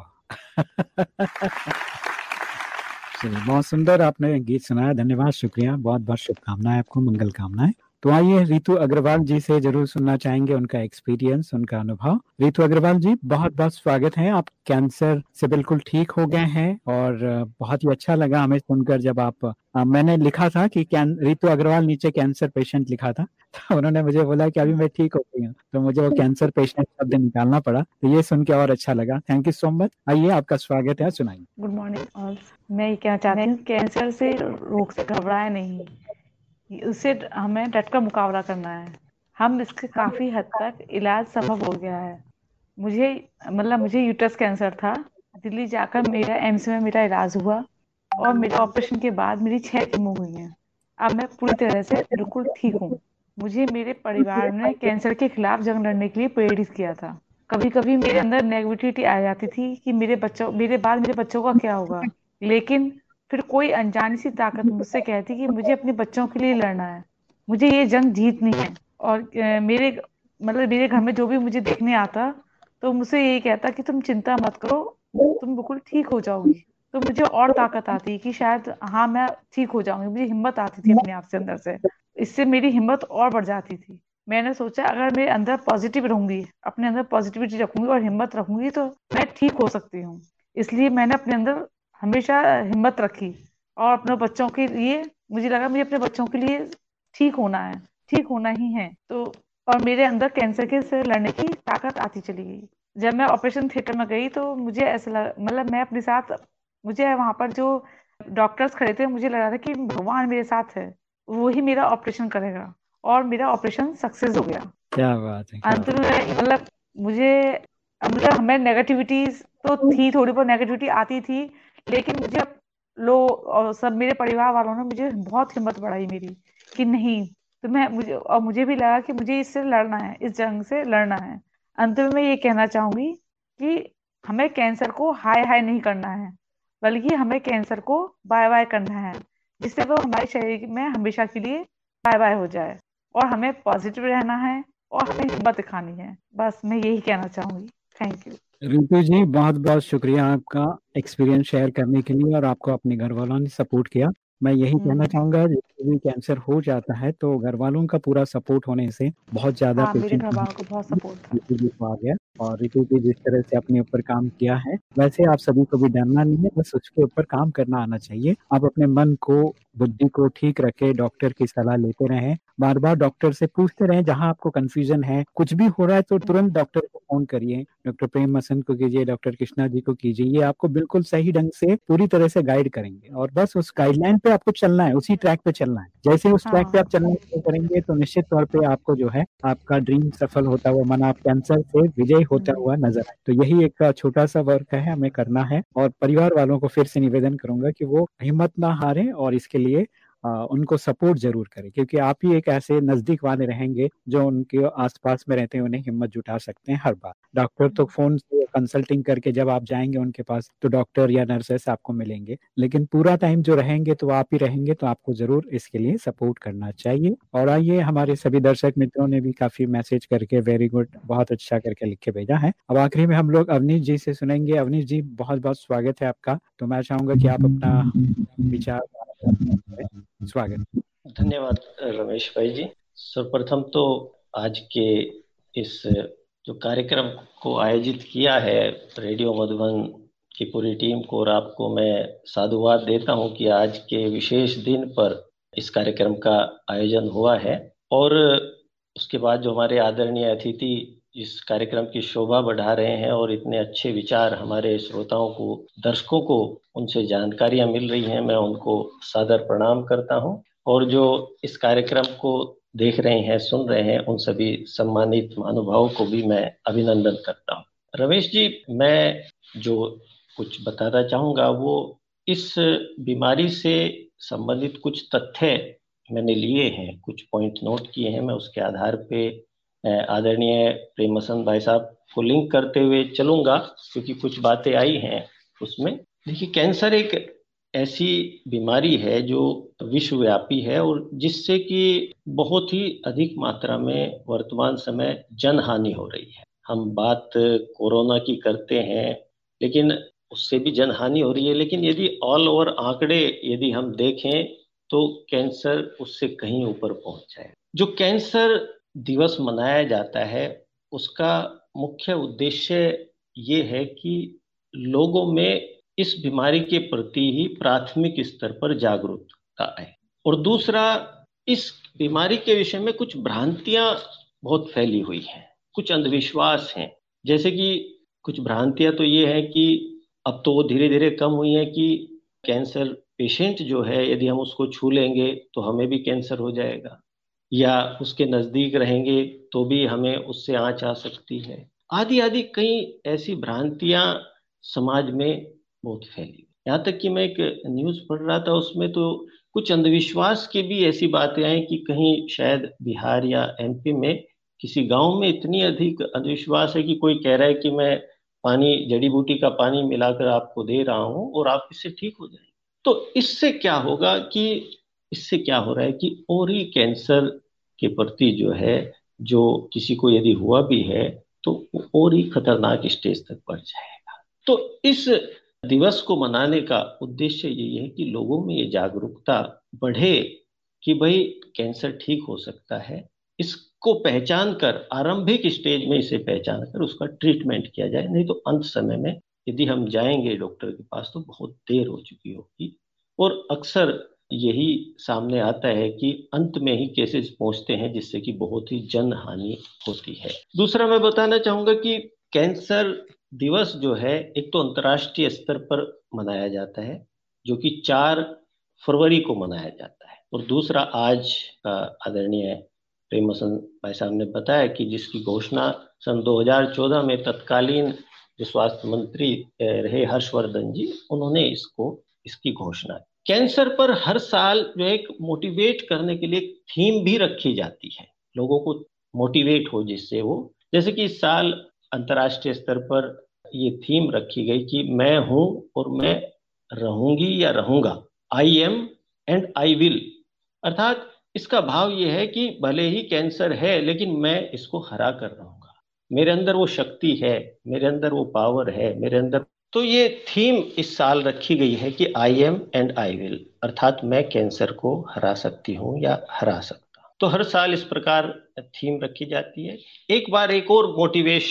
S1: बहुत सुंदर आपने गीत सुनाया, धन्यवाद, शुक्रिया बहुत बहुत शुभकामनाएँ आपको, मंगल कामनाएँ। तो आइए रितु अग्रवाल जी से ज़रूर सुनना चाहेंगे उनका एक्सपीरियंस उनका अनुभव। रितु अग्रवाल जी बहुत बहुत स्वागत है। आप कैंसर से बिल्कुल ठीक हो गए हैं और बहुत ही अच्छा लगा हमें सुनकर जब आप आ, मैंने लिखा था कि रितु अग्रवाल नीचे कैंसर पेशेंट लिखा था *laughs* तो उन्होंने मुझे बोला कि अभी मैं ठीक हो गई हूँ तो मुझे वो कैंसर पेशेंट शब्द निकालना पड़ा तो ये सुन के और अच्छा लगा। थैंक यू सो मच आइए आपका स्वागत है सुनाइए।
S8: गुड मॉर्निंग मैं ये कहना चाहती हूँ कैंसर से रोग से घबराए नहीं। उससे हमें डट कर मुकाबला करना है। हम इसके काफ़ी हद तक इलाज संभव हो गया है। मुझे मतलब मुझे यूट्रस कैंसर था। दिल्ली जाकर मेरा एम्स में मेरा इलाज हुआ और मेरे ऑपरेशन के बाद मेरी छह कीमो हुई हैं। अब मैं पूरी तरह से बिल्कुल ठीक हूँ। मुझे मेरे परिवार ने कैंसर के खिलाफ जंग लड़ने के लिए प्रेरित किया था। कभी कभी मेरे अंदर नेगेटिविटी आ जाती थी कि मेरे बच्चों, मेरे बाद मेरे बच्चों का क्या होगा। लेकिन फिर कोई अनजानी सी ताकत मुझसे कहती कि मुझे अपने बच्चों के लिए लड़ना है। मुझे ये जंग जीतनी है। और मेरे मतलब मेरे घर में जो भी मुझे देखने आता तो मुझसे यही कहता कि तुम चिंता मत करो, तुम बिल्कुल ठीक हो जाओगी। तो मुझे और ताकत आती कि शायद हाँ मैं ठीक हो जाऊँगी। मुझे हिम्मत आती थी अपने आप से अंदर से। इससे मेरी हिम्मत और बढ़ जाती थी। मैंने सोचा, अगर मेरे अंदर पॉजिटिव रहूँगी, अपने अंदर पॉजिटिविटी रखूँगी और हिम्मत रखूँगी तो मैं ठीक हो सकती हूँ। इसलिए मैंने अपने अंदर हमेशा हिम्मत रखी और अपने बच्चों के लिए मुझे लगा मुझे अपने बच्चों के लिए ठीक होना है ठीक होना ही है। तो और मेरे अंदर कैंसर के से लड़ने की ताकत आती चली गई। जब मैं ऑपरेशन थिएटर में गई तो मुझे ऐसा लगा मतलब मैं अपने साथ मुझे वहाँ पर जो डॉक्टर्स खड़े थे मुझे लगा था कि भगवान मेरे साथ है वो ही मेरा ऑपरेशन करेगा और मेरा ऑपरेशन सक्सेस हो गया।
S1: क्या बात है
S8: अंत में मतलब मुझे मतलब हमें नेगेटिविटीज तो थी थोड़ी बहुत नेगेटिविटी आती थी लेकिन मुझे लो सब मेरे परिवार वालों ने मुझे बहुत हिम्मत बढ़ाई मेरी कि नहीं तो मैं, मुझे, और मुझे भी लगा कि मुझे इससे लड़ना है, इस जंग से लड़ना है। अंत में मैं ये कहना चाहूँगी कि हमें कैंसर को हाय हाय नहीं करना है, बल्कि हमें कैंसर को बाय बाय करना है, जिससे वो हमारे शरीर में हमेशा के लिए बाय बाय हो जाए, और हमें पॉजिटिव रहना है, और हमें हिम्मत दिखानी है। बस मैं यही कहना चाहूँगी। Thank you.
S1: रितु जी बहुत बहुत शुक्रिया आपका एक्सपीरियंस शेयर करने के लिए और आपको अपने घर वालों ने सपोर्ट किया। मैं यही कहना हम्म। चाहूँगा जब भी कैंसर हो जाता है तो घर वालों का पूरा सपोर्ट होने से बहुत ज़्यादा
S8: हाँ, को बहुत सपोर्ट
S1: आ गया और ऋतु जी जिस तरह से अपने ऊपर काम किया है वैसे आप सभी को भी डरना नहीं है बस उसके ऊपर काम करना आना चाहिए। आप अपने मन को बुद्धि को ठीक रखे डॉक्टर की सलाह लेते रहें। बार बार डॉक्टर से पूछते रहें जहाँ आपको कंफ्यूजन है कुछ भी हो रहा है तो तुरंत डॉक्टर को फ़ोन करिए। डॉक्टर प्रेम मसन को कीजिए डॉक्टर कृष्णा जी को कीजिए ये आपको बिल्कुल सही ढंग से पूरी तरह से गाइड करेंगे। और बस उस गाइडलाइन पे आपको चलना है उसी ट्रैक पे चलना है। जैसे उस ट्रैक पे आप चलना शुरू करेंगे तो निश्चित तौर पे आपको जो है आपका ड्रीम सफल होता हुआ मन आप कैंसर से विजय होता हुआ नज़र आए। तो यही एक छोटा सा वर्क है हमें करना है। और परिवार वालों को फिर से निवेदन करूँगा की वो हिम्मत ना हारे और इसके लिए उनको सपोर्ट ज़रूर करें क्योंकि आप ही एक ऐसे नज़दीक वाले रहेंगे जो उनके आसपास में रहते हैं उन्हें हिम्मत जुटा सकते हैं हर बार। डॉक्टर तो फ़ोन से कंसल्टिंग करके जब आप जाएँगे उनके पास तो डॉक्टर या नर्सेस आपको मिलेंगे लेकिन पूरा टाइम जो रहेंगे तो आप ही रहेंगे तो आपको ज़रूर इसके लिए सपोर्ट करना चाहिए। और आइए हमारे सभी दर्शक मित्रों ने भी काफ़ी मैसेज करके वेरी गुड बहुत अच्छा करके लिख के भेजा है। अब आखिरी में हम लोग अवनीश जी से सुनेंगे। अवनीश जी बहुत बहुत स्वागत है आपका। तो मैं चाहूँगा की आप अपना विचार स्वागत।
S9: धन्यवाद, रमेश भाई जी। सर्वप्रथम तो आज के इस जो कार्यक्रम को आयोजित किया है, रेडियो मधुबन की पूरी टीम को, और आपको मैं साधुवाद देता हूँ कि आज के विशेष दिन पर इस कार्यक्रम का आयोजन हुआ है। और उसके बाद जो हमारे आदरणीय अतिथि इस कार्यक्रम की शोभा बढ़ा रहे हैं और इतने अच्छे विचार हमारे श्रोताओं को, दर्शकों को, उनसे जानकारियाँ मिल रही हैं, मैं उनको सादर प्रणाम करता हूँ। और जो इस कार्यक्रम को देख रहे हैं, सुन रहे हैं, उन सभी सम्मानित महानुभावों को भी मैं अभिनंदन करता हूँ। रमेश जी, मैं जो कुछ बताना चाहूँगा, वो इस बीमारी से संबंधित कुछ तथ्य मैंने लिए हैं, कुछ पॉइंट नोट किए हैं, मैं उसके आधार पे आदरणीय प्रेमसन भाई साहब को लिंक करते हुए चलूँगा, क्योंकि कुछ बातें आई हैं उसमें। देखिए कैंसर एक ऐसी बीमारी है जो विश्वव्यापी है और जिससे कि बहुत ही अधिक मात्रा में वर्तमान समय जन हानि हो रही है। हम बात कोरोना की करते हैं, लेकिन उससे भी जनहानि हो रही है। लेकिन यदि ऑल ओवर आंकड़े यदि हम देखें तो कैंसर उससे कहीं ऊपर पहुँच जाए। जो कैंसर दिवस मनाया जाता है, उसका मुख्य उद्देश्य ये है कि लोगों में इस बीमारी के प्रति ही प्राथमिक स्तर पर जागरूकता आए। और दूसरा, इस बीमारी के विषय में कुछ भ्रांतियाँ बहुत फैली हुई हैं, कुछ अंधविश्वास हैं। जैसे कि कुछ भ्रांतियाँ तो ये हैं कि अब तो वो धीरे धीरे कम हुई है कि कैंसर पेशेंट जो है, यदि हम उसको छू लेंगे तो हमें भी कैंसर हो जाएगा। या उसके नज़दीक रहेंगे तो भी हमें उससे आँच आ सकती है। आदि आदि कई ऐसी भ्रांतियाँ समाज में बहुत फैली। यहाँ तक कि मैं एक न्यूज़ पढ़ रहा था, उसमें तो कुछ अंधविश्वास की भी ऐसी बातें आई कि कहीं शायद बिहार या एमपी में किसी गाँव में इतनी अधिक अंधविश्वास है कि कोई कह रहा है कि मैं पानी, जड़ी बूटी का पानी मिलाकर आपको दे रहा हूँ और आप इससे ठीक हो जाएँगे। तो इससे क्या होगा कि इससे क्या हो रहा है कि ओरी कैंसर के प्रति जो है, जो किसी को यदि हुआ भी है तो और ही खतरनाक स्टेज तक बढ़ जाएगा। तो इस दिवस को मनाने का उद्देश्य यही है कि लोगों में ये जागरूकता बढ़े कि भाई कैंसर ठीक हो सकता है। इसको पहचान कर, आरंभिक स्टेज में इसे पहचान कर उसका ट्रीटमेंट किया जाए। नहीं तो अंत समय में यदि हम जाएँगे डॉक्टर के पास तो बहुत देर हो चुकी होगी। और अक्सर यही सामने आता है कि अंत में ही केसेस पहुँचते हैं, जिससे कि बहुत ही जन हानि होती है। दूसरा मैं बताना चाहूँगा कि कैंसर दिवस जो है, एक तो अंतर्राष्ट्रीय स्तर पर मनाया जाता है, जो कि चार फरवरी को मनाया जाता है। और दूसरा आज आदरणीय प्रेमसन भाई साहब ने बताया कि जिसकी घोषणा सन 2014 में तत्कालीन जो स्वास्थ्य मंत्री रहे हर्षवर्धन जी, उन्होंने इसको, इसकी घोषणा कैंसर पर हर साल जो एक मोटिवेट करने के लिए थीम भी रखी जाती है। लोगों को मोटिवेट हो जिससे वो, जैसे कि इस साल अंतर्राष्ट्रीय स्तर पर ये थीम रखी गई कि मैं हूँ और मैं रहूँगी या रहूँगा। I am and I will अर्थात इसका भाव ये है कि भले ही कैंसर है, लेकिन मैं इसको हरा कर रहूँगा। मेरे अंदर वो शक्ति है, मेरे अंदर वो पावर है, मेरे अंदर तो ये थीम इस साल रखी गई है कि I am and I will अर्थात मैं कैंसर को हरा सकती हूँ या हरा सकता तो हर साल इस प्रकार थीम रखी जाती है। एक बार एक और मोटिवेश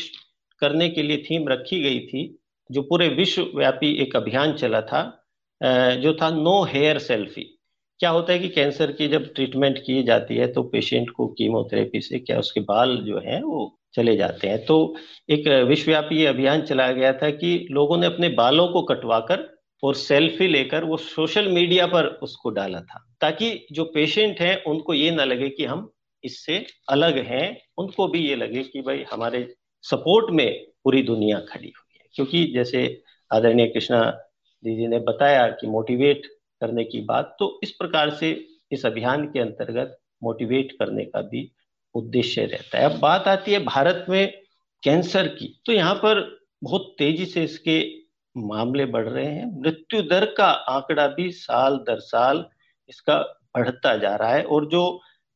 S9: करने के लिए थीम रखी गई थी, जो पूरे विश्वव्यापी एक अभियान चला था जो था नो हेयर सेल्फी क्या होता है कि कैंसर की जब ट्रीटमेंट की जाती है तो पेशेंट को कीमोथेरेपी से क्या उसके बाल जो है, वो चले जाते हैं। तो एक विश्वव्यापी अभियान चलाया गया था कि लोगों ने अपने बालों को कटवाकर और सेल्फी लेकर वो सोशल मीडिया पर उसको डाला था, ताकि जो पेशेंट हैं उनको ये ना लगे कि हम इससे अलग हैं। उनको भी ये लगे कि भाई हमारे सपोर्ट में पूरी दुनिया खड़ी हुई है। क्योंकि जैसे आदरणीय कृष्णा दीदी ने बताया कि मोटिवेट करने की बात तो इस प्रकार से इस अभियान के अंतर्गत मोटिवेट करने का भी उद्देश्य रहता है। अब बात आती है भारत में कैंसर की। तो यहाँ पर बहुत तेज़ी से इसके मामले बढ़ रहे हैं। मृत्यु दर का आंकड़ा भी साल दर साल इसका बढ़ता जा रहा है और जो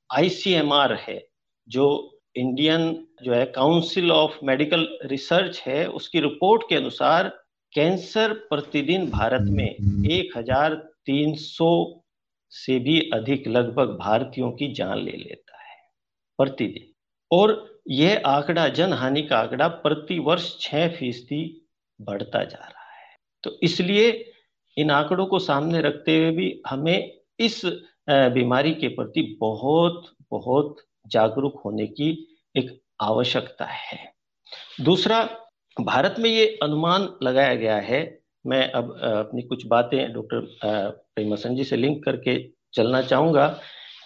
S9: आईसीएमआर है जो इंडियन जो है काउंसिल ऑफ़ मेडिकल रिसर्च है उसकी रिपोर्ट के अनुसार कैंसर प्रतिदिन भारत में एक हज़ार तीन सौ से भी अधिक लगभग भारतीयों की जान ले लेता प्रतिदिन और यह आंकड़ा जन हानि का आंकड़ा प्रति वर्ष छह फ़ीसदी बढ़ता जा रहा है। तो इसलिए इन आंकड़ों को सामने रखते हुए भी हमें इस बीमारी के प्रति बहुत बहुत जागरूक होने की एक आवश्यकता है। दूसरा, भारत में ये अनुमान लगाया गया है। मैं अब अपनी कुछ बातें डॉक्टर प्रेमसन जी से लिंक करके चलना चाहूँगा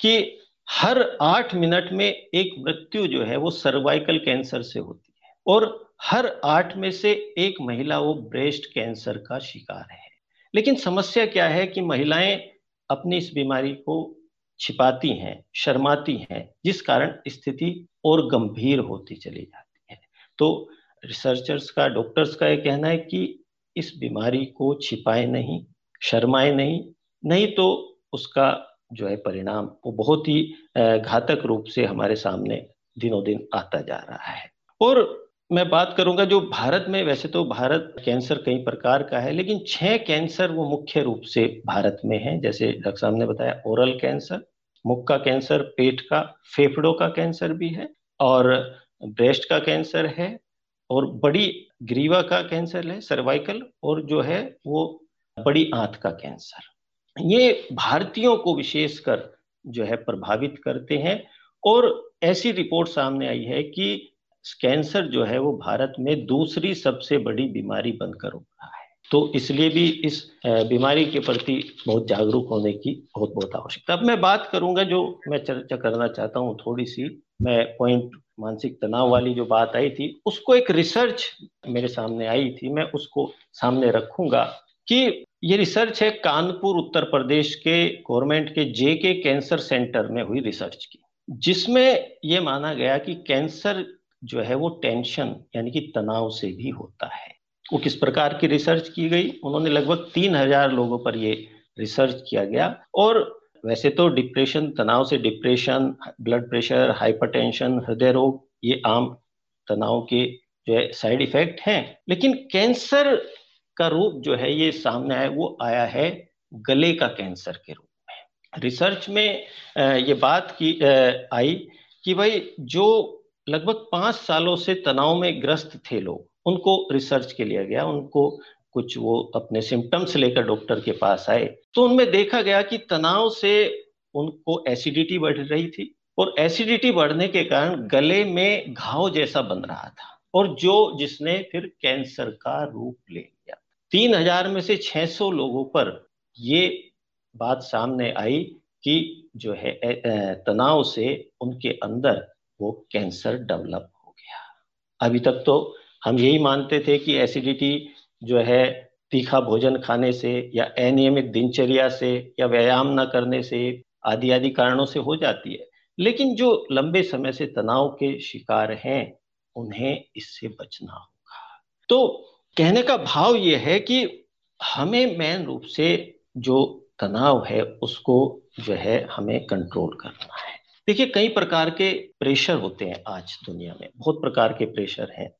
S9: कि हर आठ मिनट में एक मृत्यु जो है वो सर्वाइकल कैंसर से होती है। और हर आठ में से एक महिला वो ब्रेस्ट कैंसर का शिकार है। लेकिन समस्या क्या है कि महिलाएँ अपनी इस बीमारी को छिपाती हैं, शर्माती हैं, जिस कारण स्थिति और गंभीर होती चली जाती है। तो रिसर्चर्स का डॉक्टर्स का यह कहना है कि इस बीमारी को छिपाए नहीं, शर्माए नहीं नहीं तो उसका जो है परिणाम, वो बहुत ही घातक रूप से हमारे सामने दिनों दिन आता जा रहा है। और मैं बात करूँगा जो भारत में, वैसे तो भारत कैंसर कई प्रकार का है, लेकिन छह कैंसर वो मुख्य रूप से भारत में है। जैसे डॉक्टर साहब ने बताया, ओरल कैंसर, मुख का कैंसर, पेट का, फेफड़ों का कैंसर भी है, और ब्रेस्ट का कैंसर है, और बड़ी ग्रीवा का कैंसर है, सर्वाइकल, और जो है वो बड़ी आंत का कैंसर। ये भारतीयों को विशेषकर जो है प्रभावित करते हैं और ऐसी रिपोर्ट सामने आई है कि कैंसर जो है वो भारत में दूसरी सबसे बड़ी बीमारी बनकर उभरा है। तो इसलिए भी इस बीमारी के प्रति बहुत जागरूक होने की बहुत बहुत आवश्यकता। अब मैं बात करूँगा जो मैं चर्चा करना चाहता हूँ थोड़ी सी, मैं पॉइंट मानसिक तनाव वाली जो बात आई थी, उसको एक रिसर्च मेरे सामने आई थी, मैं उसको सामने रखूँगा कि ये रिसर्च है कानपुर, उत्तर प्रदेश के गवर्नमेंट के जे के कैंसर सेंटर में हुई रिसर्च की, जिसमें ये माना गया कि कैंसर जो है वो टेंशन यानी कि तनाव से भी होता है। वो किस प्रकार की रिसर्च की गई? उन्होंने लगभग तीन हज़ार लोगों पर ये रिसर्च किया गया। और वैसे तो डिप्रेशन तनाव से डिप्रेशन ब्लड प्रेशर हाइपरटेंशन हृदय रोग, ये आम तनाव के जो है साइड इफ़ेक्ट हैं। लेकिन कैंसर का रूप जो है ये सामने आया, वो आया है गले का कैंसर के रूप में। रिसर्च में ये बात की आई कि भाई जो लगभग पाँच सालों से तनाव में ग्रस्त थे लोग, उनको रिसर्च के लिया गया, उनको कुछ वो अपने सिम्टम्स लेकर डॉक्टर के पास आए। तो उनमें देखा गया कि तनाव से उनको एसिडिटी बढ़ रही थी और एसिडिटी बढ़ने के कारण गले में घाव जैसा बन रहा था और जो जिसने फिर कैंसर का रूप ले तीन हज़ार में से 600 लोगों पर ये बात सामने आई कि जो है तनाव से उनके अंदर वो कैंसर डेवलप हो गया। अभी तक तो हम यही मानते थे कि एसिडिटी जो है, तीखा भोजन खाने से या अनियमित दिनचर्या से या व्यायाम न करने से, आदि आदि कारणों से हो जाती है। लेकिन जो लंबे समय से तनाव के शिकार हैं, उन्हें इससे बचना होगा। तो कहने का भाव ये है कि हमें मेन रूप से जो तनाव है, उसको जो है हमें कंट्रोल करना है। देखिए, कई प्रकार के प्रेशर होते हैं आज दुनिया में। बहुत प्रकार के प्रेशर हैं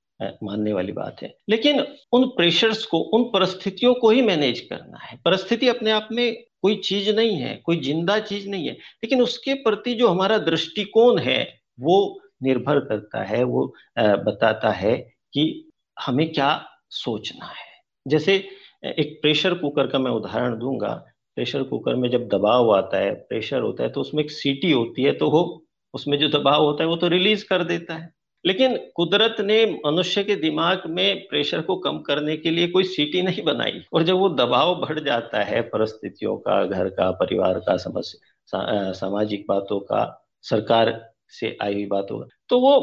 S9: मानने वाली बात है। लेकिन उन प्रेशर्स को, उन परिस्थितियों को ही मैनेज करना है। परिस्थिति अपने आप में कोई चीज़ नहीं है, कोई ज़िंदा चीज़ नहीं है, लेकिन उसके प्रति जो हमारा दृष्टिकोण है, वो निर्भर करता है, वो बताता है कि हमें क्या सोचना है। जैसे, एक प्रेशर कुकर का मैं उदाहरण दूँगा। प्रेशर कुकर में जब दबाव आता है, प्रेशर होता है तो उसमें एक सीटी होती है तो वो, उसमें जो दबाव होता है, वो तो रिलीज़ कर देता है। लेकिन कुदरत ने मनुष्य के दिमाग में प्रेशर को कम करने के लिए कोई सीटी नहीं बनाई। और जब वो दबाव बढ़ जाता है, परिस्थितियों का, घर का, परिवार का समस्या सामाजिक बातों का, सरकार से आई हुई बातों का तो वो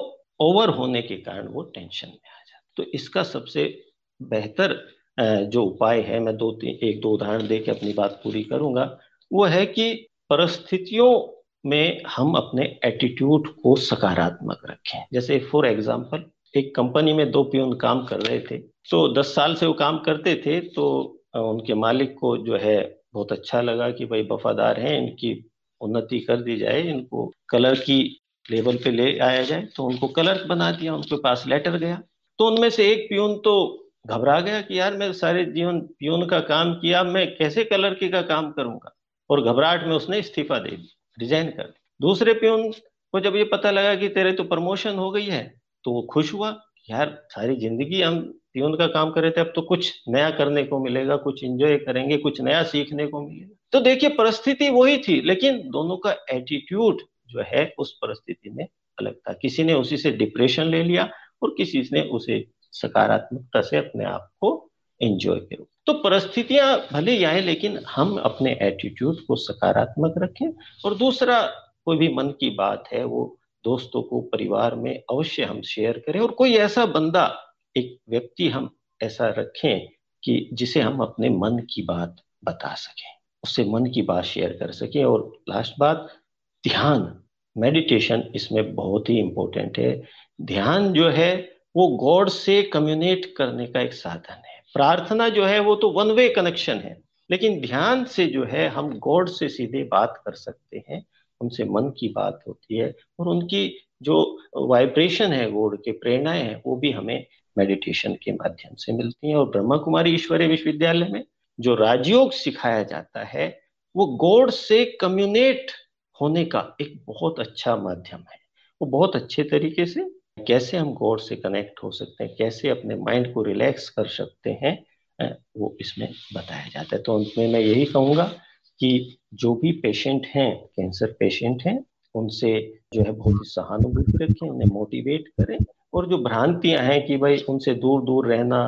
S9: ओवर होने के कारण वो टेंशन में आ जाता तो इसका सबसे बेहतर जो उपाय है, मैं दो तीन एक दो उदाहरण दे के अपनी बात पूरी करूँगा। वो है कि परिस्थितियों में हम अपने एटीट्यूड को सकारात्मक रखें। जैसे फॉर एग्ज़ाम्पल एक कंपनी में दो पियून काम कर रहे थे तो दस साल से वो काम करते थे तो उनके मालिक को जो है बहुत अच्छा लगा कि भाई वफादार हैं, इनकी उन्नति कर दी जाए, इनको कलर की लेवल पे ले आया जाए तो उनको कलर बना दिया, उनके पास लेटर गया। तो उनमें से एक पियून तो घबरा गया कि यार मैं सारे जीवन पियून का काम किया, मैं कैसे कलर की का काम करूँगा? और घबराहट में उसने इस्तीफा दे दी रिजाइन कर दूसरे पियून को जब ये पता लगा कि तेरे तो प्रमोशन हो गई है तो वो खुश हुआ यार सारी ज़िंदगी हम पियून का काम कर रहे थे, अब तो कुछ नया करने को मिलेगा, कुछ एंजॉय करेंगे, कुछ नया सीखने को मिलेगा। तो देखिए, परिस्थिति वही थी, लेकिन दोनों का एटीट्यूड जो है, उस परिस्थिति में अलग था। किसी ने उसी से डिप्रेशन ले लिया और किसी ने उसे सकारात्मकता से अपने आप को एंजॉय करो। तो परिस्थितियाँ भले ही आए, लेकिन हम अपने एटीट्यूड को सकारात्मक रखें। और दूसरा, कोई भी मन की बात है, वो दोस्तों को, परिवार में अवश्य हम शेयर करें। और कोई ऐसा बंदा, एक व्यक्ति हम ऐसा रखें कि जिसे हम अपने मन की बात बता सकें, उससे मन की बात शेयर कर सकें। और लास्ट बात, ध्यान। मेडिटेशन इसमें बहुत ही इंपॉर्टेंट है। ध्यान जो है वो गॉड से कम्युनिकेट करने का एक साधन है। प्रार्थना जो है, वो तो वन वे कनेक्शन है। लेकिन ध्यान से जो है, हम गॉड से सीधे बात कर सकते हैं। उनसे मन की बात होती है और उनकी जो वाइब्रेशन है, गॉड के प्रेरणाएँ हैं, वो भी हमें मेडिटेशन के माध्यम से मिलती हैं। और ब्रह्मा कुमारी ईश्वरीय विश्वविद्यालय में जो राजयोग सिखाया जाता है, वो गॉड से कम्युनेट होने का एक बहुत अच्छा माध्यम है। वो बहुत अच्छे तरीके से कैसे हम गॉड से कनेक्ट हो सकते हैं, कैसे अपने माइंड को रिलैक्स कर सकते हैं वो इसमें बताया जाता है। तो अंत में मैं यही कहूँगा कि जो भी पेशेंट हैं कैंसर पेशेंट हैं, उनसे जो है बहुत ही सहानुभूति रखें, उन्हें मोटिवेट करें और जो भ्रांतियाँ हैं कि भाई उनसे दूर दूर रहना,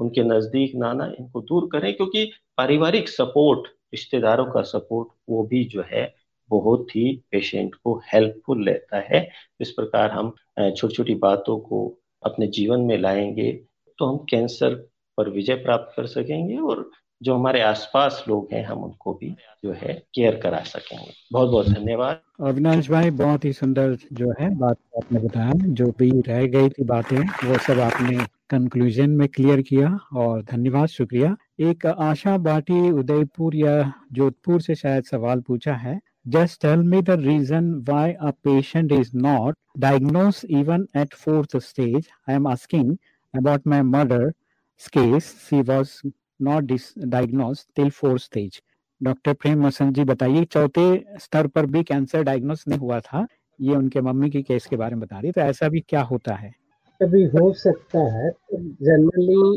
S9: उनके नज़दीक ना आना, इनको दूर करें, क्योंकि पारिवारिक सपोर्ट रिश्तेदारों का सपोर्ट वो भी जो है बहुत ही पेशेंट को हेल्पफुल रहता है। इस प्रकार हम छोटी छोटी बातों को अपने जीवन में लाएँगे तो हम कैंसर पर विजय प्राप्त कर सकेंगे और जो हमारे आसपास लोग हैं, हम उनको भी जो है केयर करा सकेंगे। बहुत बहुत धन्यवाद।
S1: अविनाश भाई, बहुत ही सुंदर जो है बात आपने बताया, जो भी रह गई थी बातें, वो सब आपने कंक्लूजन में क्लियर किया और धन्यवाद, शुक्रिया। एक आशा बाटी उदयपुर या जोधपुर से शायद सवाल पूछा है Just tell me the reason why a patient is not diagnosed even at fourth stage. I am asking about my mother's case. She was not diagnose till four stage doctor Prem Masan ji बताइए, चौथे स्तर पर भी cancer diagnose नहीं हुआ था ये उनके मम्मी की केस के बारे में बता रही तो ऐसा भी क्या होता है
S5: कभी हो सकता है जनरली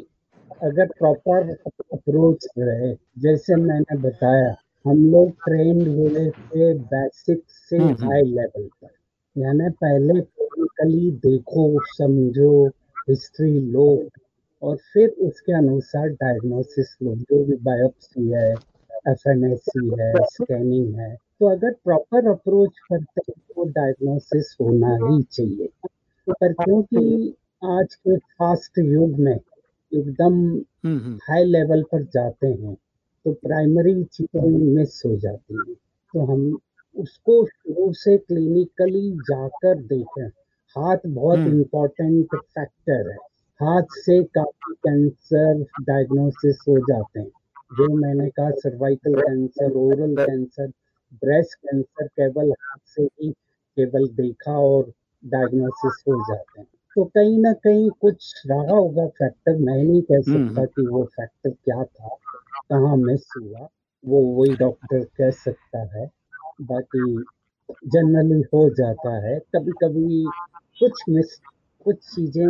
S5: अगर प्रॉपर अप्रोच रहे, जैसे मैंने बताया हम लोग ट्रेन हुए थे बेसिक से हाई हम्म, लेवल हम्म। पर। यानी पहले फिजिकली देखो समझो हिस्ट्री लो और फिर उसके अनुसार डायग्नोसिस लो। जो भी बायोप्सी है एफ़ है स्कैनिंग है तो अगर प्रॉपर अप्रोच करते हैं तो डायग्नोसिस होना ही चाहिए। पर क्योंकि आज के फास्ट युग में एकदम हाई लेवल पर जाते हैं तो प्राइमरी चिकन मिस हो जाती है। तो हम उसको शुरू से क्लिनिकली जाकर देखें। हाथ बहुत इम्पोर्टेंट हम्म। फैक्टर है। हाथ से काफ़ी कैंसर डायग्नोसिस हो जाते हैं। जो मैंने कहा cervical cancer oral cancer breast cancer केवल हाथ से ही केवल देखा और डायग्नोसिस हो जाते हैं। तो कहीं ना कहीं कुछ रहा होगा फैक्टर मैं नहीं कह सकता हम्म। कि वो फैक्टर क्या था। कहाँ मिस हुआ, वो वही डॉक्टर कह सकता है। बाकी जनरली हो जाता है। कभी कभी कुछ मिस कुछ चीज़ें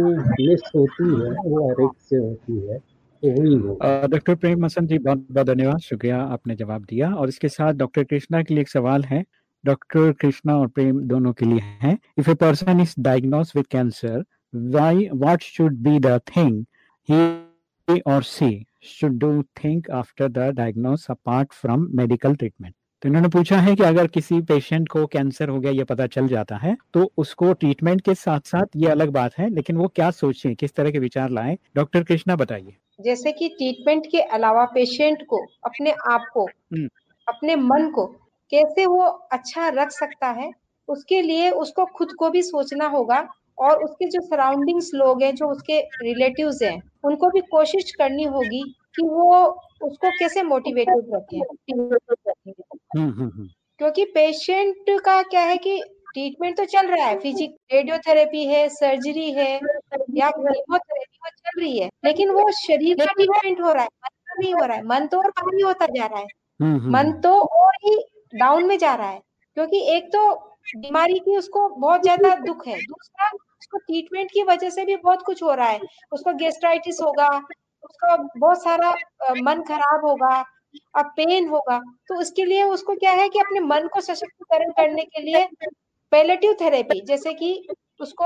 S5: मिस होती है, वो हर एक से होती है
S1: तो डॉक्टर प्रेम मसन जी, बहुत बहुत धन्यवाद। शुक्रिया आपने जवाब दिया। और इसके साथ डॉक्टर कृष्णा के लिए एक सवाल है। डॉक्टर कृष्णा और प्रेम दोनों के लिए है। If a person is diagnose with cancer why what should be the thing he और she should do think after the diagnose apart from medical treatment तो इन्होंने पूछा है कि अगर किसी पेशेंट को कैंसर हो गया ये पता चल जाता है तो उसको ट्रीटमेंट के साथ साथ ये अलग बात है लेकिन वो क्या सोचे किस तरह के विचार लाए? डॉक्टर कृष्णा बताइए।
S2: जैसे कि ट्रीटमेंट के अलावा पेशेंट को अपने आप को हम्म। अपने मन को कैसे वो अच्छा रख सकता है उसके लिए उसको खुद को भी सोचना होगा और उसके जो सराउंडिंग्स लोग हैं जो उसके रिलेटिव्स हैं उनको भी कोशिश करनी होगी कि वो उसको कैसे मोटिवेटेड रखें हम्म, हम्म, हम्म। क्योंकि पेशेंट का क्या है कि ट्रीटमेंट तो चल रहा है फिजिक रेडियोथेरेपी है सर्जरी है या कीमोथेरेपी वो चल रही है लेकिन वो शरीर का ट्रीटमेंट हो रहा है मन का नहीं हो रहा है मन तो और पानी होता जा रहा है। मन तो और ही डाउन में जा रहा है क्योंकि एक तो बीमारी की उसको बहुत ज़्यादा दुख है दूसरा उसको ट्रीटमेंट की वजह से भी बहुत कुछ हो रहा है। उसको गेस्ट्राइटिस होगा उसका बहुत सारा मन खराब होगा अब पेन होगा। तो उसके लिए उसको क्या है कि अपने मन को सशक्तिकरण करने के लिए पेलेटिव थेरेपी जैसे कि उसको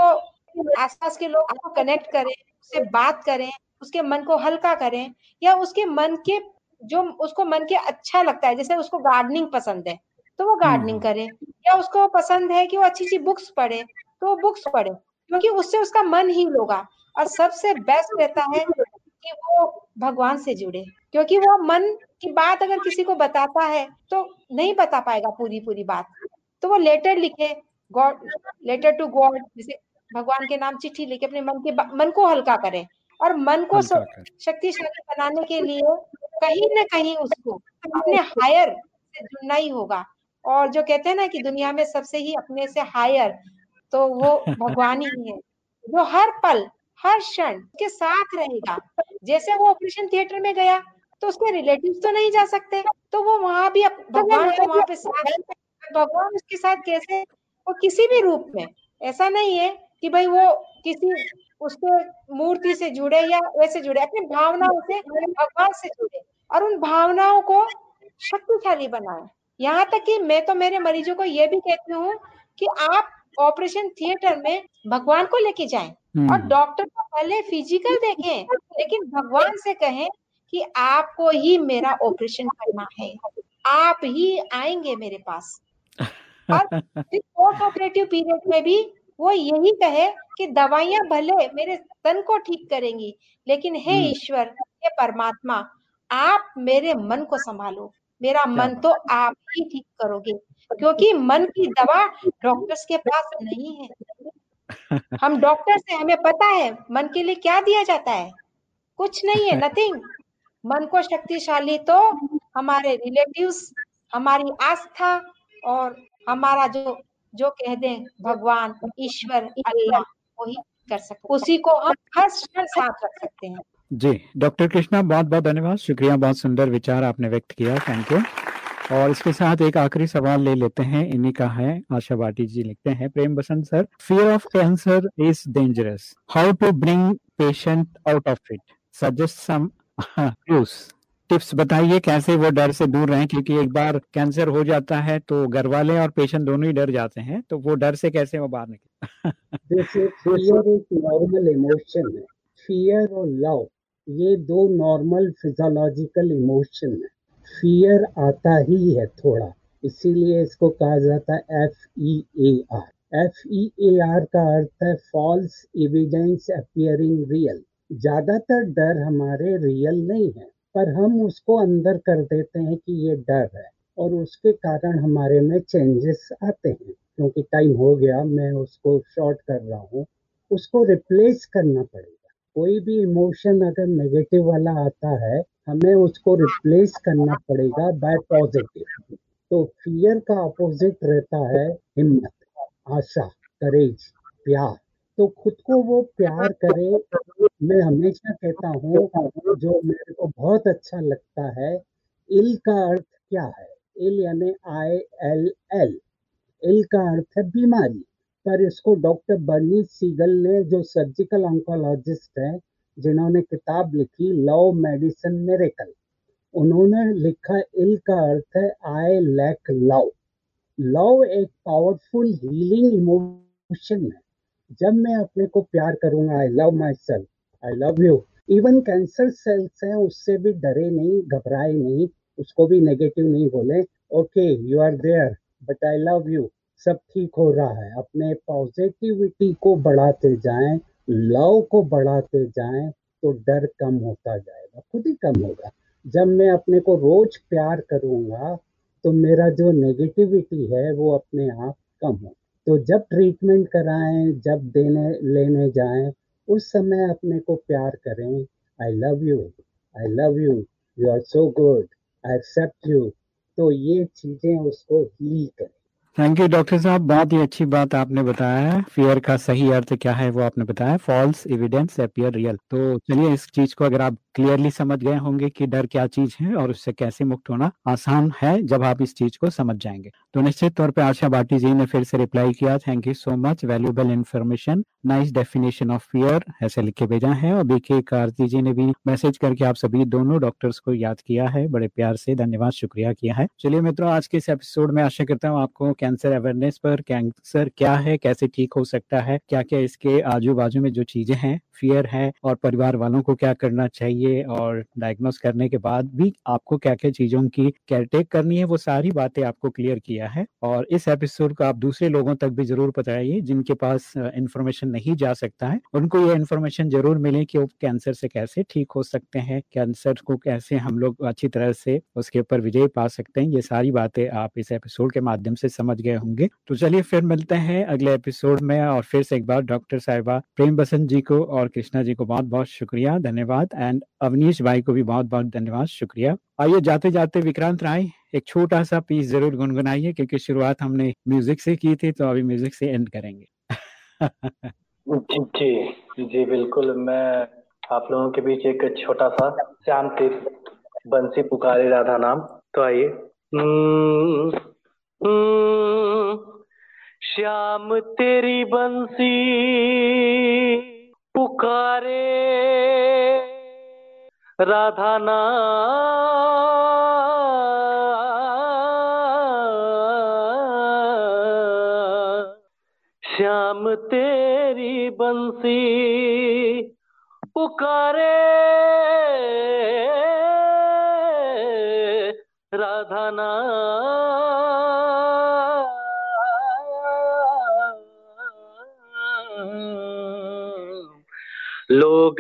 S2: आसपास के लोग को कनेक्ट करें उससे बात करें उसके मन को हल्का करें या उसके मन के जो उसको मन के अच्छा लगता है जैसे उसको गार्डनिंग पसंद है तो वो गार्डनिंग हम्म। करे या उसको पसंद है कि वो अच्छी अच्छी बुक्स पढ़े तो वो बुक्स पढ़े। क्योंकि उससे उसका मन ही होगा और सबसे बेस्ट रहता है कि वो भगवान से जुड़े। क्योंकि वो मन की बात अगर किसी को बताता है तो नहीं बता पाएगा पूरी पूरी बात। तो वो लेटर लिखे गॉड लेटर टू गॉड जैसे भगवान के नाम चिट्ठी लिखे अपने मन के मन को हल्का करें। और मन को शक्तिशाली बनाने के लिए कहीं ना कहीं उसको अपने हायर से जुड़ना ही होगा। और जो कहते हैं ना कि दुनिया में सबसे ही अपने से हायर तो वो भगवान ही *laughs* है। जो हर पल हर क्षण के साथ रहेगा। जैसे वो ऑपरेशन थिएटर में गया तो उसके रिलेटिव तो नहीं जा सकते। तो वो वहाँ भी भगवान को वहाँ पे साथ भगवान उसके साथ कैसे? वो किसी भी रूप में। ऐसा नहीं है कि भाई वो किसी उसके मूर्ति से जुड़े या वैसे जुड़े। अपनी भावनाओं से भगवान से जुड़े और उन भावनाओं को शक्तिशाली बनाए। यहाँ तक कि मैं तो मेरे मरीजों को ये भी कहती हूँ कि आप ऑपरेशन थिएटर में भगवान को लेके जाएँ हम्म। और डॉक्टर को पहले फ़िज़िकल देखें लेकिन भगवान से कहें कि आपको ही मेरा ऑपरेशन करना है आप ही आएँगे मेरे पास और पोस्ट ऑपरेटिव पीरियड में भी वो यही कहे कि दवाइयाँ भले मेरे तन को ठीक करेंगी लेकिन हे हम्म। ईश्वर हे परमात्मा आप मेरे मन को संभालो मेरा मन तो आप ही ठीक करोगे क्योंकि मन की दवा डॉक्टर्स के पास नहीं है। *laughs* हम डॉक्टर से हमें पता है मन के लिए क्या दिया जाता है। कुछ नहीं है नथिंग मन को शक्तिशाली तो हमारे रिलेटिव्स हमारी आस्था और हमारा जो जो कह दें भगवान ईश्वर अल्लाह वही कर सकते उसी को हम हर क्षण साथ रख सकते हैं।
S1: जी, डॉक्टर कृष्णा, बहुत बहुत धन्यवाद। शुक्रिया, बहुत सुंदर विचार आपने व्यक्त किया थैंक यू और इसके साथ एक आखिरी सवाल ले लेते हैं, इन्हीं का है, आशा भाटी जी लिखते हैं। Prem Basant sir fear of cancer is dangerous how to bring patient out of it suggest some tips बताइए, कैसे वो डर से दूर रहें, क्योंकि एक बार कैंसर हो जाता है तो घर वाले और पेशेंट दोनों ही डर जाते हैं तो वो डर से कैसे वो बाहर निकले
S5: फियर है फियर और लव ये दो नॉर्मल फिजोलॉजिकल इमोशन है। फियर आता ही है थोड़ा, इसीलिए इसको कहा जाता है F E A R F E A R का अर्थ है फॉल्स एविडेंस अपियरिंग रियल ज़्यादातर डर हमारे रियल नहीं है, पर हम उसको अंदर कर देते हैं कि ये डर है, और उसके कारण हमारे में चेंजेस आते हैं। क्योंकि टाइम हो गया, मैं उसको शॉर्ट कर रहा हूँ, उसको रिप्लेस करना पड़ेगा। कोई भी इमोशन अगर नेगेटिव वाला आता है, हमें उसको रिप्लेस करना पड़ेगा बाय पॉजिटिव तो फियर का अपोजिट रहता है हिम्मत, आशा करेज प्यार. तो खुद को वो प्यार करे, मैं हमेशा कहता हूँ, जो मेरे को बहुत अच्छा लगता है, इल का अर्थ क्या है? इल यानी आई एल एल इल का अर्थ है बीमारी. पर इसको डॉक्टर बर्नी सीगल ने, जो सर्जिकल ऑन्कोलॉजिस्ट हैं, जिन्होंने किताब लिखी लव मेडिसिन मेरेकल उन्होंने लिखा इल का अर्थ है आई लैक लव लव एक पावरफुल हीलिंग इमोशन है। जब मैं अपने को प्यार करूँगा I love myself I love you even cancer cells हैं, उससे भी डरे नहीं, घबराए नहीं, उसको भी नेगेटिव नहीं बोले। Okay you are there but I love you सब ठीक हो रहा है। अपने पॉजिटिविटी को बढ़ाते जाएँ, लव को बढ़ाते जाएँ तो डर कम होता जाएगा, खुद ही कम होगा। जब मैं अपने को रोज प्यार करूँगा तो मेरा जो नेगेटिविटी है, वो अपने आप कम हो। तो जब ट्रीटमेंट कराएँ, जब देने, लेने जाएँ, उस समय अपने को प्यार करें। I love you I love you you are so good I accept you तो ये चीज़ें उसको हील करें।
S1: थैंक यू डॉक्टर साहब। बहुत ही अच्छी बात आपने बताया है। फियर का सही अर्थ क्या है वो आपने बताया। फॉल्स एविडेंस अपियर रियल तो चलिए इस चीज़ को अगर आप क्लियरली समझ गए होंगे कि डर क्या चीज़ है और उससे कैसे मुक्त होना आसान है जब आप इस चीज़ को समझ जाएँगे। तो निश्चित तौर पर आशा भाटी जी ने फिर से रिप्लाई किया thank you so much valuable information nice definition of fear ऐसे लिख के भेजा है और बीके कार्ती जी ने भी मैसेज करके आप सभी दोनों डॉक्टर्स को याद किया है। बड़े प्यार से धन्यवाद, शुक्रिया किया है। चलिए मित्रों, आज के इस एपिसोड में आशा करता हूँ आपको कैंसर अवेयरनेस पर कैंसर क्या है, कैसे ठीक हो सकता है क्या क्या इसके आजू बाजू में जो चीज़ें हैं फियर है और परिवार वालों को क्या करना चाहिए और डायग्नोस करने के बाद भी आपको क्या क्या चीज़ों की केयरटेक करनी है, वो सारी बातें आपको क्लियर किया है। और इस एपिसोड को आप दूसरे लोगों तक भी ज़रूर बताइए जिनके पास इन्फॉर्मेशन नहीं जा सकता है। उनको ये इन्फॉर्मेशन ज़रूर मिले कि वो कैंसर से कैसे ठीक हो सकते हैं कैंसर को कैसे हम लोग अच्छी तरह से उसके ऊपर विजय पा सकते हैं, ये सारी बातें आप इस एपिसोड के माध्यम से समझ गए होंगे। तो चलिए फिर मिलते हैं अगले एपिसोड में और फिर से एक बार डॉक्टर साहिबा प्रेम बसंत जी को और कृष्णा जी को बहुत बहुत शुक्रिया धन्यवाद। एंड अवनीश भाई को भी बहुत बहुत धन्यवाद शुक्रिया। आइए जाते जाते विक्रांत राय एक छोटा सा पीस ज़रूर गुनगुनाइए क्योंकि शुरुआत हमने म्यूज़िक से की थी तो अभी म्यूज़िक से एंड करेंगे।
S7: जी जी बिल्कुल। मैं आप लोगों के बीच एक छोटा सा श्याम तीर्थ बंसी पुकारे राधा नाम। तो आइए। हम्म, हम्म, श्याम तेरी बंसी। पुकारे। राधा श्याम तेरी बंसी पुकारे।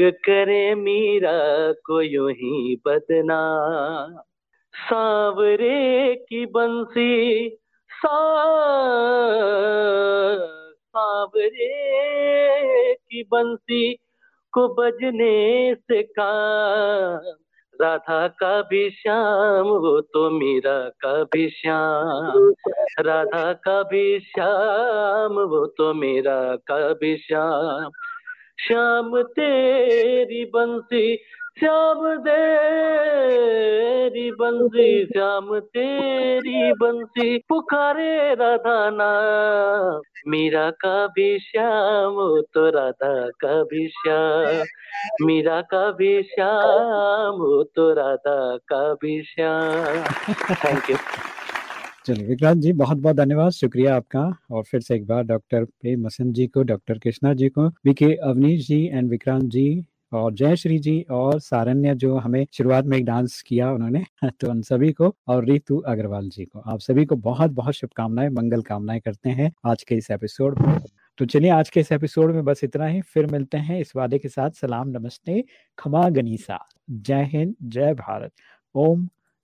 S7: लोग करे मीरा को यू ही बदना सांवरे की बंसी सांवरे की बंसी को बजने से का राधा का भी श्याम वो तो मीरा का भी श्याम। राधा का भी श्याम वो तो मेरा का भी श्याम। श्याम तेरी बंसी, श्याम तेरी बंसी, श्याम तेरी बंसी, पुकारे राधा ना। मीरा का भी श्याम तो राधा का भी श्याम। मीरा का भी श्याम तो राधा का भी श्याम। थैंक यू
S1: चलिए, विक्रांत जी, बहुत बहुत धन्यवाद। शुक्रिया आपका। और फिर से एक बार डॉक्टर पे मसन जी को, डॉक्टर कृष्णा जी को V K Avneesh ji and Vikrant ji और जय श्री जी और सारण्य जो हमें शुरुआत में एक डांस किया उन्होंने *laughs* तो उन सभी को और रितु अग्रवाल जी को। आप सभी को बहुत बहुत शुभकामनाएँ, मंगल कामनाएँ करते हैं आज के इस एपिसोड में। तो चलिए, आज के इस एपिसोड में बस इतना ही। फिर मिलते हैं इस वादे के साथ। सलाम, नमस्ते, खमा गनीसा। जय हिंद, जय भारत। ओम